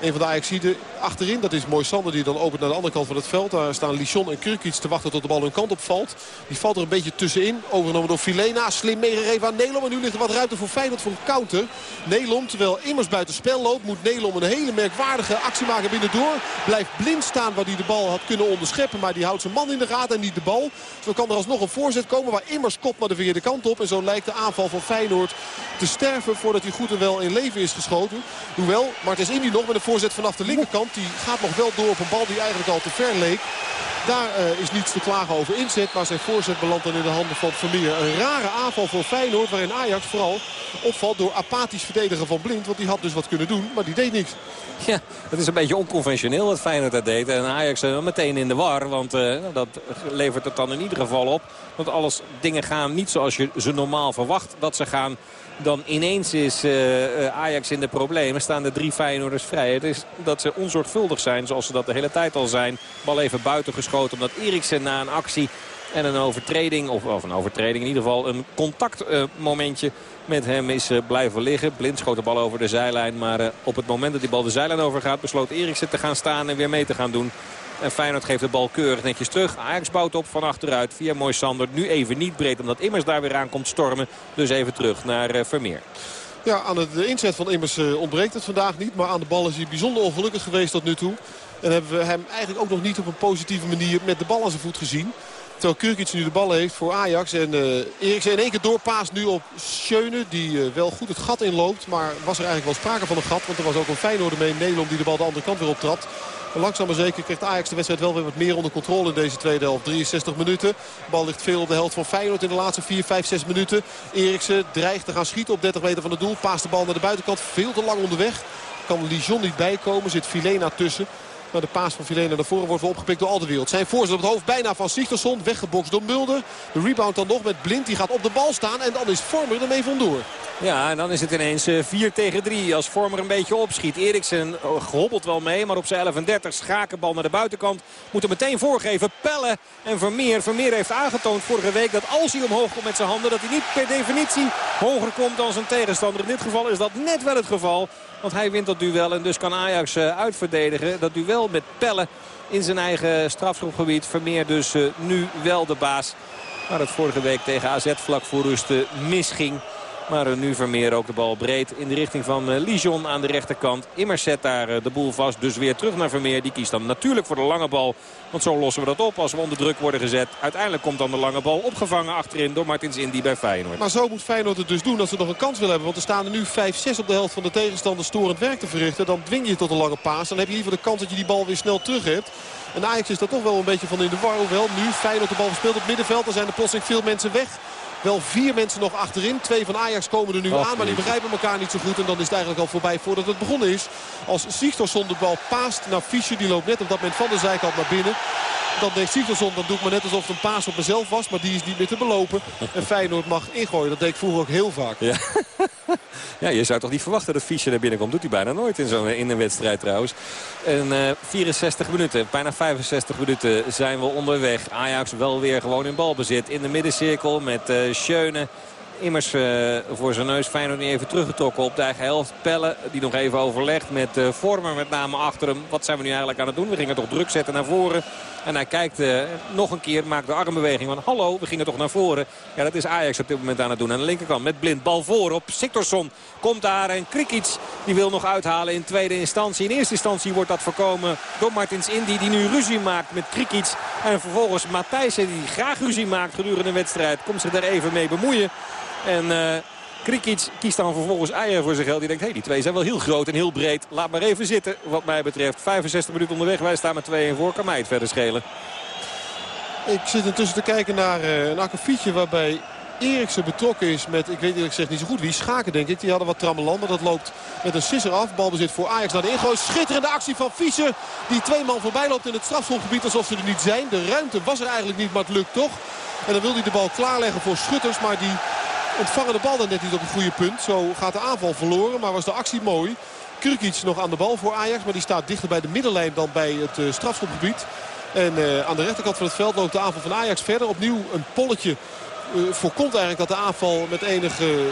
een van de Ajaxiden achterin. Dat is Mooi Sander die dan opent naar de andere kant van het veld. Daar staan Lichon en Kurkic te wachten tot de bal hun kant op valt. Die valt er een beetje tussenin. Overgenomen door Filena. Slim meegegeven aan Nelom. En nu ligt er wat ruimte voor Feyenoord voor een counter. Nelom, terwijl immers buiten spel loopt, moet Nelom een hele merkwaardige actie maken binnendoor. Blijft blind staan waar hij de bal had kunnen onderscheppen. Maar die houdt zijn man in de gaten en niet de bal. Zo kan er alsnog een voorzet komen waar immers kop naar de verkeerde kant op. En zo lijkt de aanval van Feyenoord te sterven voordat hij goed en wel in leven is geschoten. Hoewel, Martens Indy nog met een voorzet vanaf de linkerkant. Die gaat nog wel door op een bal die eigenlijk al te ver leek. Daar uh, is niets te klagen over inzet. Maar zijn voorzet belandt dan in de handen van Vermeer. Een rare aanval voor Feyenoord. Waarin Ajax vooral opvalt door apathisch verdedigen van Blind. Want die had dus wat kunnen doen. Maar die deed niks. Ja, het is een beetje onconventioneel wat Feyenoord dat deed. En Ajax uh, meteen in de war. Want uh, dat levert het dan in ieder geval op. Want alles dingen gaan niet zoals je ze normaal verwacht dat ze gaan dan ineens is uh, Ajax in de problemen. Staan de drie Feyenoorders vrij. Het is dat ze onzorgvuldig zijn zoals ze dat de hele tijd al zijn. Bal even buiten geschoten omdat Eriksen na een actie en een overtreding, of, of een overtreding in ieder geval, een contactmomentje met hem is uh, blijven liggen. Blind schoot de bal over de zijlijn, maar op het moment dat die bal de zijlijn overgaat besloot Eriksen te gaan staan en weer mee te gaan doen. En Feyenoord geeft de bal keurig netjes terug. Ajax bouwt op van achteruit via Mooi Sander. Nu even niet breed omdat Immers daar weer aan komt stormen. Dus even terug naar uh, Vermeer. Ja, aan de inzet van Immers uh, ontbreekt het vandaag niet. Maar aan de bal is hij bijzonder ongelukkig geweest tot nu toe. En hebben we hem eigenlijk ook nog niet op een positieve manier met de bal aan zijn voet gezien. Terwijl Kurkic nu de bal heeft voor Ajax. En uh, Eriksen in één keer doorpaast nu op Schöne. Die wel goed het gat inloopt. Maar was er eigenlijk wel sprake van een gat. Want er was ook een Feyenoord mee. Nederland die de bal de andere kant weer optrapt. Langzaam maar zeker krijgt Ajax de wedstrijd wel weer wat meer onder controle in deze tweede helft. 63 minuten. De bal ligt veel op de helft van Feyenoord in de laatste 4, 5, 6 minuten. Eriksen dreigt te gaan schieten op 30 meter van het doel. Paast de bal naar de buitenkant. Veel te lang onderweg. Kan Lijon niet bijkomen. Zit Filena tussen. Maar de paas van Filena naar voren wordt opgepikt door Alderwereld. Zijn voorzet op het hoofd bijna van Sigtersson. Weggebokst door Mulder. De rebound dan nog met Blind. Die gaat op de bal staan. En dan is Vormer ermee vandoor. Ja, en dan is het ineens 4 tegen 3 als Vormer een beetje opschiet. Eriksen gehobbelt wel mee, maar op zijn 11 en 30 schakenbal naar de buitenkant. Moet er meteen voorgeven. Pellen en Vermeer. Vermeer heeft aangetoond vorige week dat als hij omhoog komt met zijn handen... dat hij niet per definitie hoger komt dan zijn tegenstander. In dit geval is dat net wel het geval. Want hij wint dat duel en dus kan Ajax uitverdedigen. Dat duel met Pellen in zijn eigen strafschopgebied. Vermeer dus nu wel de baas. Maar het vorige week tegen AZ vlak voor rust misging. Maar nu Vermeer ook de bal breed in de richting van Lijon aan de rechterkant. Immers zet daar de boel vast. Dus weer terug naar Vermeer. Die kiest dan natuurlijk voor de lange bal. Want zo lossen we dat op als we onder druk worden gezet. Uiteindelijk komt dan de lange bal opgevangen achterin door Martins Indy bij Feyenoord. Maar zo moet Feyenoord het dus doen als ze nog een kans willen hebben. Want er staan er nu 5-6 op de helft van de tegenstander storend werk te verrichten. Dan dwing je tot een lange paas. Dan heb je liever de kans dat je die bal weer snel terug hebt. En Ajax is daar toch wel een beetje van in de war. Hoewel nu Feyenoord de bal verspeelt op het middenveld. Dan zijn er plotseling veel mensen weg. Wel vier mensen nog achterin. Twee van Ajax komen er nu aan. Maar die begrijpen elkaar niet zo goed. En dan is het eigenlijk al voorbij voordat het begonnen is. Als Sigtorsson de bal paast naar Fischer. Die loopt net op dat moment van de zijkant naar binnen. Dan denkt Sigtorsson, dan doe maar net alsof het een paas op mezelf was. Maar die is niet meer te belopen. En Feyenoord mag ingooien. Dat deed ik vroeger ook heel vaak. Ja. ja, je zou toch niet verwachten dat Fischer binnen komt. Doet hij bijna nooit in, zo'n in een wedstrijd trouwens. En uh, 64 minuten, bijna 65 minuten zijn we onderweg. Ajax wel weer gewoon in balbezit. In de middencirkel met uh, Schöne immers uh, voor zijn neus. Feyenoord niet even teruggetrokken op de eigen helft. Pelle die nog even overlegt met uh, Vormer met name achter hem. Wat zijn we nu eigenlijk aan het doen? We gingen toch druk zetten naar voren. En hij kijkt uh, nog een keer, maakt de armbeweging van hallo, we gingen toch naar voren. Ja, dat is Ajax op dit moment aan het doen. Aan de linkerkant met blind bal voor op Siktorsson. Komt daar en Krikic die wil nog uithalen in tweede instantie. In eerste instantie wordt dat voorkomen door Martins Indy die nu ruzie maakt met Krikic. En vervolgens Matthijssen die graag ruzie maakt gedurende een wedstrijd. Komt zich daar even mee bemoeien. En uh, Krikic kiest dan vervolgens eieren voor zijn geld. Die denkt, hé, hey, die twee zijn wel heel groot en heel breed. Laat maar even zitten, wat mij betreft. 65 minuten onderweg, wij staan met 2-1 voor. Kan mij het verder schelen. Ik zit intussen te kijken naar uh, een akkefietje waarbij Eriksen betrokken is met, ik weet eerlijk gezegd niet zo goed wie, Schaken denk ik. Die hadden wat trammeland, maar dat loopt met een sisser af. Balbezit voor Ajax naar de ingooi. Schitterende actie van Fischer. Die twee man voorbij loopt in het strafschopgebied alsof ze er niet zijn. De ruimte was er eigenlijk niet, maar het lukt toch. En dan wil hij de bal klaarleggen voor Schutters, maar die ontvangen de bal dan net niet op het goede punt. Zo gaat de aanval verloren, maar was de actie mooi. Kurkic nog aan de bal voor Ajax, maar die staat dichter bij de middenlijn dan bij het uh, strafschopgebied. En uh, aan de rechterkant van het veld loopt de aanval van Ajax verder. Opnieuw een polletje uh, voorkomt eigenlijk dat de aanval met enige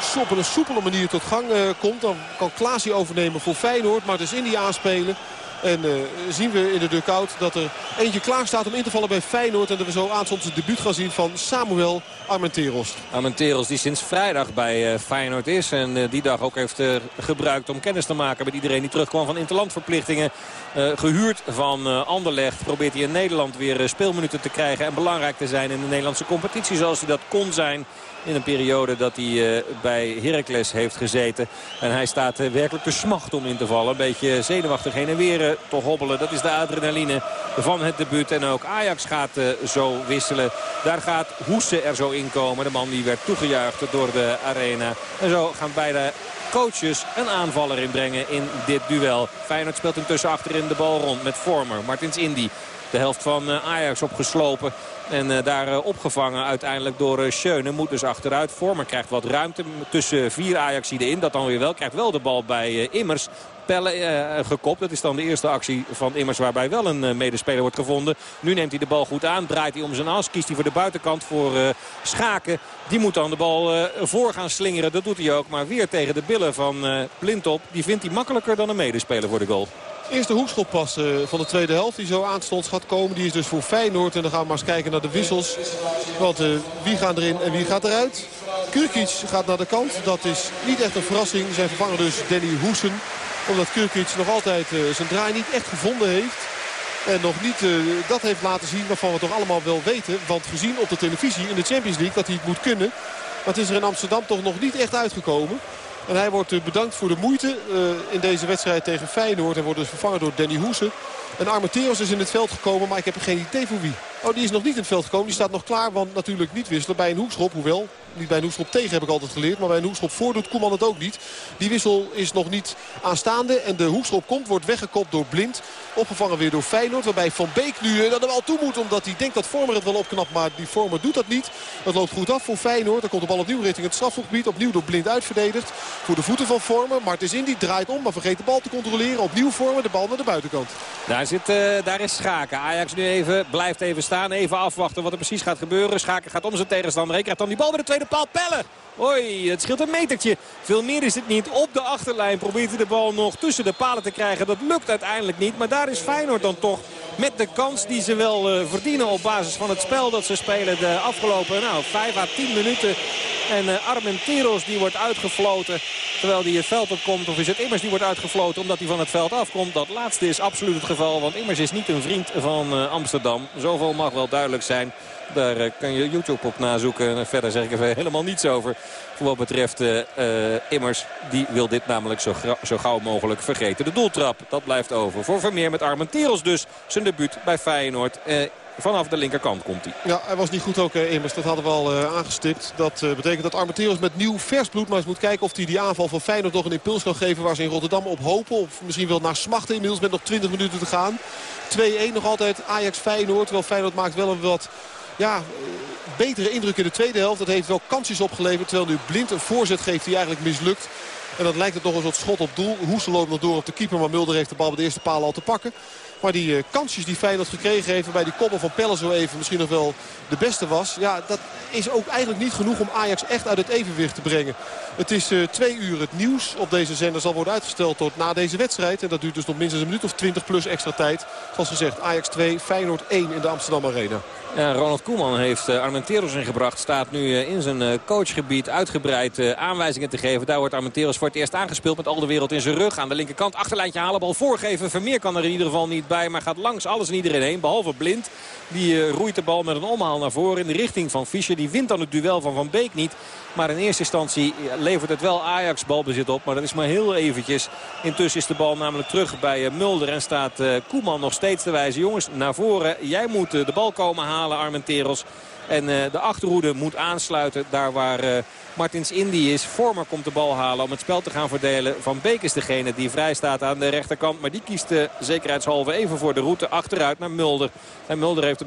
soepele, soepele manier tot gang komt. Dan kan Klaasie overnemen voor Feyenoord, maar dus in die aanspelen. En uh, zien we in de dugout dat er eentje klaar staat om in te vallen bij Feyenoord. En dat we zo aanstonds het debuut gaan zien van Samuel Armenteros. Armenteros die sinds vrijdag bij uh, Feyenoord is. En uh, die dag ook heeft gebruikt om kennis te maken met iedereen die terugkwam van interlandverplichtingen. gehuurd van Anderlecht probeert hij in Nederland weer speelminuten te krijgen. En belangrijk te zijn in de Nederlandse competitie zoals hij dat kon zijn in een periode dat hij uh, bij Heracles heeft gezeten. En hij staat uh, werkelijk te smacht om in te vallen. Een beetje zenuwachtig heen en weer uh, te hobbelen. Dat is de adrenaline van het debuut. En ook Ajax gaat zo wisselen. Daar gaat Hoese er zo in komen. De man die werd toegejuicht door de arena. En zo gaan beide coaches een aanvaller inbrengen in dit duel. Feyenoord speelt intussen achterin de bal rond met Vormer. Martins Indy. De helft van Ajax opgeslopen. En uh, daar uh, opgevangen uiteindelijk door uh, Schöne. Moet dus achteruit. Vormer krijgt wat ruimte tussen vier Ajaxiden in. Dat dan weer wel. Krijgt wel de bal bij Immers. Pelle gekopt. Dat is dan de eerste actie van Immers waarbij wel een medespeler wordt gevonden. Nu neemt hij de bal goed aan. Draait hij om zijn as. Kiest hij voor de buitenkant voor Schaken. Die moet dan de bal voor gaan slingeren. Dat doet hij ook. Maar weer tegen de billen van Blintop. Die vindt hij makkelijker dan een medespeler voor de goal. Eerste hoekschoppas uh, van de tweede helft die zo aanstonds gaat komen. Die is dus voor Feyenoord. En dan gaan we maar eens kijken naar de wissels. Want uh, wie gaat erin en wie gaat eruit? Kurkic gaat naar de kant. Dat is niet echt een verrassing. Zijn vervanger dus Danny Hoesen. Omdat Kurkic nog altijd uh, zijn draai niet echt gevonden heeft. En nog niet dat heeft laten zien waarvan we toch allemaal wel weten. Want gezien op de televisie in de Champions League dat hij het moet kunnen. Maar het is er in Amsterdam toch nog niet echt uitgekomen. En hij wordt bedankt voor de moeite in deze wedstrijd tegen Feyenoord. En wordt dus vervangen door Danny Hoesen. En Armenteros is in het veld gekomen, maar ik heb geen idee voor wie. Oh, die is nog niet in het veld gekomen. Die staat nog klaar, want natuurlijk niet wisselen bij een hoekschop. Hoewel, niet bij een hoekschop tegen heb ik altijd geleerd. Maar bij een hoekschop voor doet Koeman het ook niet. Die wissel is nog niet aanstaande. En de hoekschop komt, wordt weggekopt door Blind. Opgevangen weer door Feyenoord. Waarbij Van Beek nu naar de bal toe moet. Omdat hij denkt dat Vormer het wel opknapt. Maar die Vormer doet dat niet. Dat loopt goed af voor Feyenoord. Dan komt de bal opnieuw richting het strafgebied. Opnieuw door Blind uitverdedigd. Voor de voeten van Vormer. Martens Indy draait om. Maar vergeet de bal te controleren. Opnieuw Vormer. De bal naar de buitenkant. Daar, zit, uh, daar is Schaken. Ajax nu even blijft even staan. Even afwachten wat er precies gaat gebeuren. Schaken gaat om zijn tegenstander. Hij krijgt dan die bal bij de tweede paal. Pellen! Oei, het scheelt een metertje. Veel meer is het niet. Op de achterlijn probeert hij de bal nog tussen de palen te krijgen. Dat lukt uiteindelijk niet. Maar daar is Feyenoord dan toch met de kans die ze wel uh, verdienen op basis van het spel dat ze spelen de afgelopen nou, 5 à 10 minuten. En uh, Armenteros die wordt uitgefloten terwijl hij het veld opkomt. Of is het Immers die wordt uitgefloten omdat hij van het veld afkomt. Dat laatste is absoluut het geval. Want Immers is niet een vriend van uh, Amsterdam. Zoveel mag wel duidelijk zijn. Daar kan je YouTube op nazoeken. En verder zeg ik er helemaal niets over. Voor wat betreft Immers. Die wil dit namelijk zo, zo, gauw mogelijk vergeten. De doeltrap, dat blijft over. Voor Vermeer met Armenteros dus. Debuut bij Feyenoord. vanaf de linkerkant komt hij. Ja, hij was niet goed ook immers. Dat hadden we al aangestipt. Dat betekent dat Armenteros met nieuw vers bloed maar eens moet kijken of hij die aanval van Feyenoord nog een impuls kan geven waar ze in Rotterdam op hopen. Of misschien wel naar smachten inmiddels met nog 20 minuten te gaan. 2-1 nog altijd Ajax Feyenoord. Terwijl Feyenoord maakt wel een wat ja, betere indruk in de tweede helft. Dat heeft wel kansjes opgeleverd. Terwijl nu Blind een voorzet geeft die eigenlijk mislukt. En dat lijkt het nog een soort schot op doel. Hoesel loopt nog door op de keeper. Maar Mulder heeft de bal bij de eerste paal al te pakken. Maar die uh, kansjes die Feyenoord gekregen heeft... bij die koppel van Pelle zo even misschien nog wel de beste was... ja, dat is ook eigenlijk niet genoeg om Ajax echt uit het evenwicht te brengen. Het is uh, twee uur het nieuws op deze zender zal worden uitgesteld tot na deze wedstrijd. En dat duurt dus nog minstens een minuut of 20 plus extra tijd. Zoals gezegd, Ajax 2, Feyenoord 1 in de Amsterdam Arena. Ronald Koeman heeft uh, Armenteros ingebracht. Staat nu uh, in zijn uh, coachgebied uitgebreid aanwijzingen te geven. Daar wordt Armenteros voor het eerst aangespeeld met al de wereld in zijn rug. Aan de linkerkant achterlijntje halen, bal voorgeven. Vermeer kan er in ieder geval niet bij, maar gaat langs alles en iedereen heen. Behalve Blind. Die roeit de bal met een omhaal naar voren in de richting van Fischer. Die wint dan het duel van Van Beek niet. Maar in eerste instantie levert het wel Ajax balbezit op. Maar dat is maar heel eventjes. Intussen is de bal namelijk terug bij Mulder. En staat Koeman nog steeds te wijzen. Jongens, naar voren. Jij moet de bal komen halen, Armenteros. En uh, de achterhoede moet aansluiten daar waar uh, Martins Indy is. Vormer komt de bal halen om het spel te gaan verdelen. Van Beek is degene die vrij staat aan de rechterkant. Maar die kiest zekerheidshalve even voor de route achteruit naar Mulder. En Mulder heeft de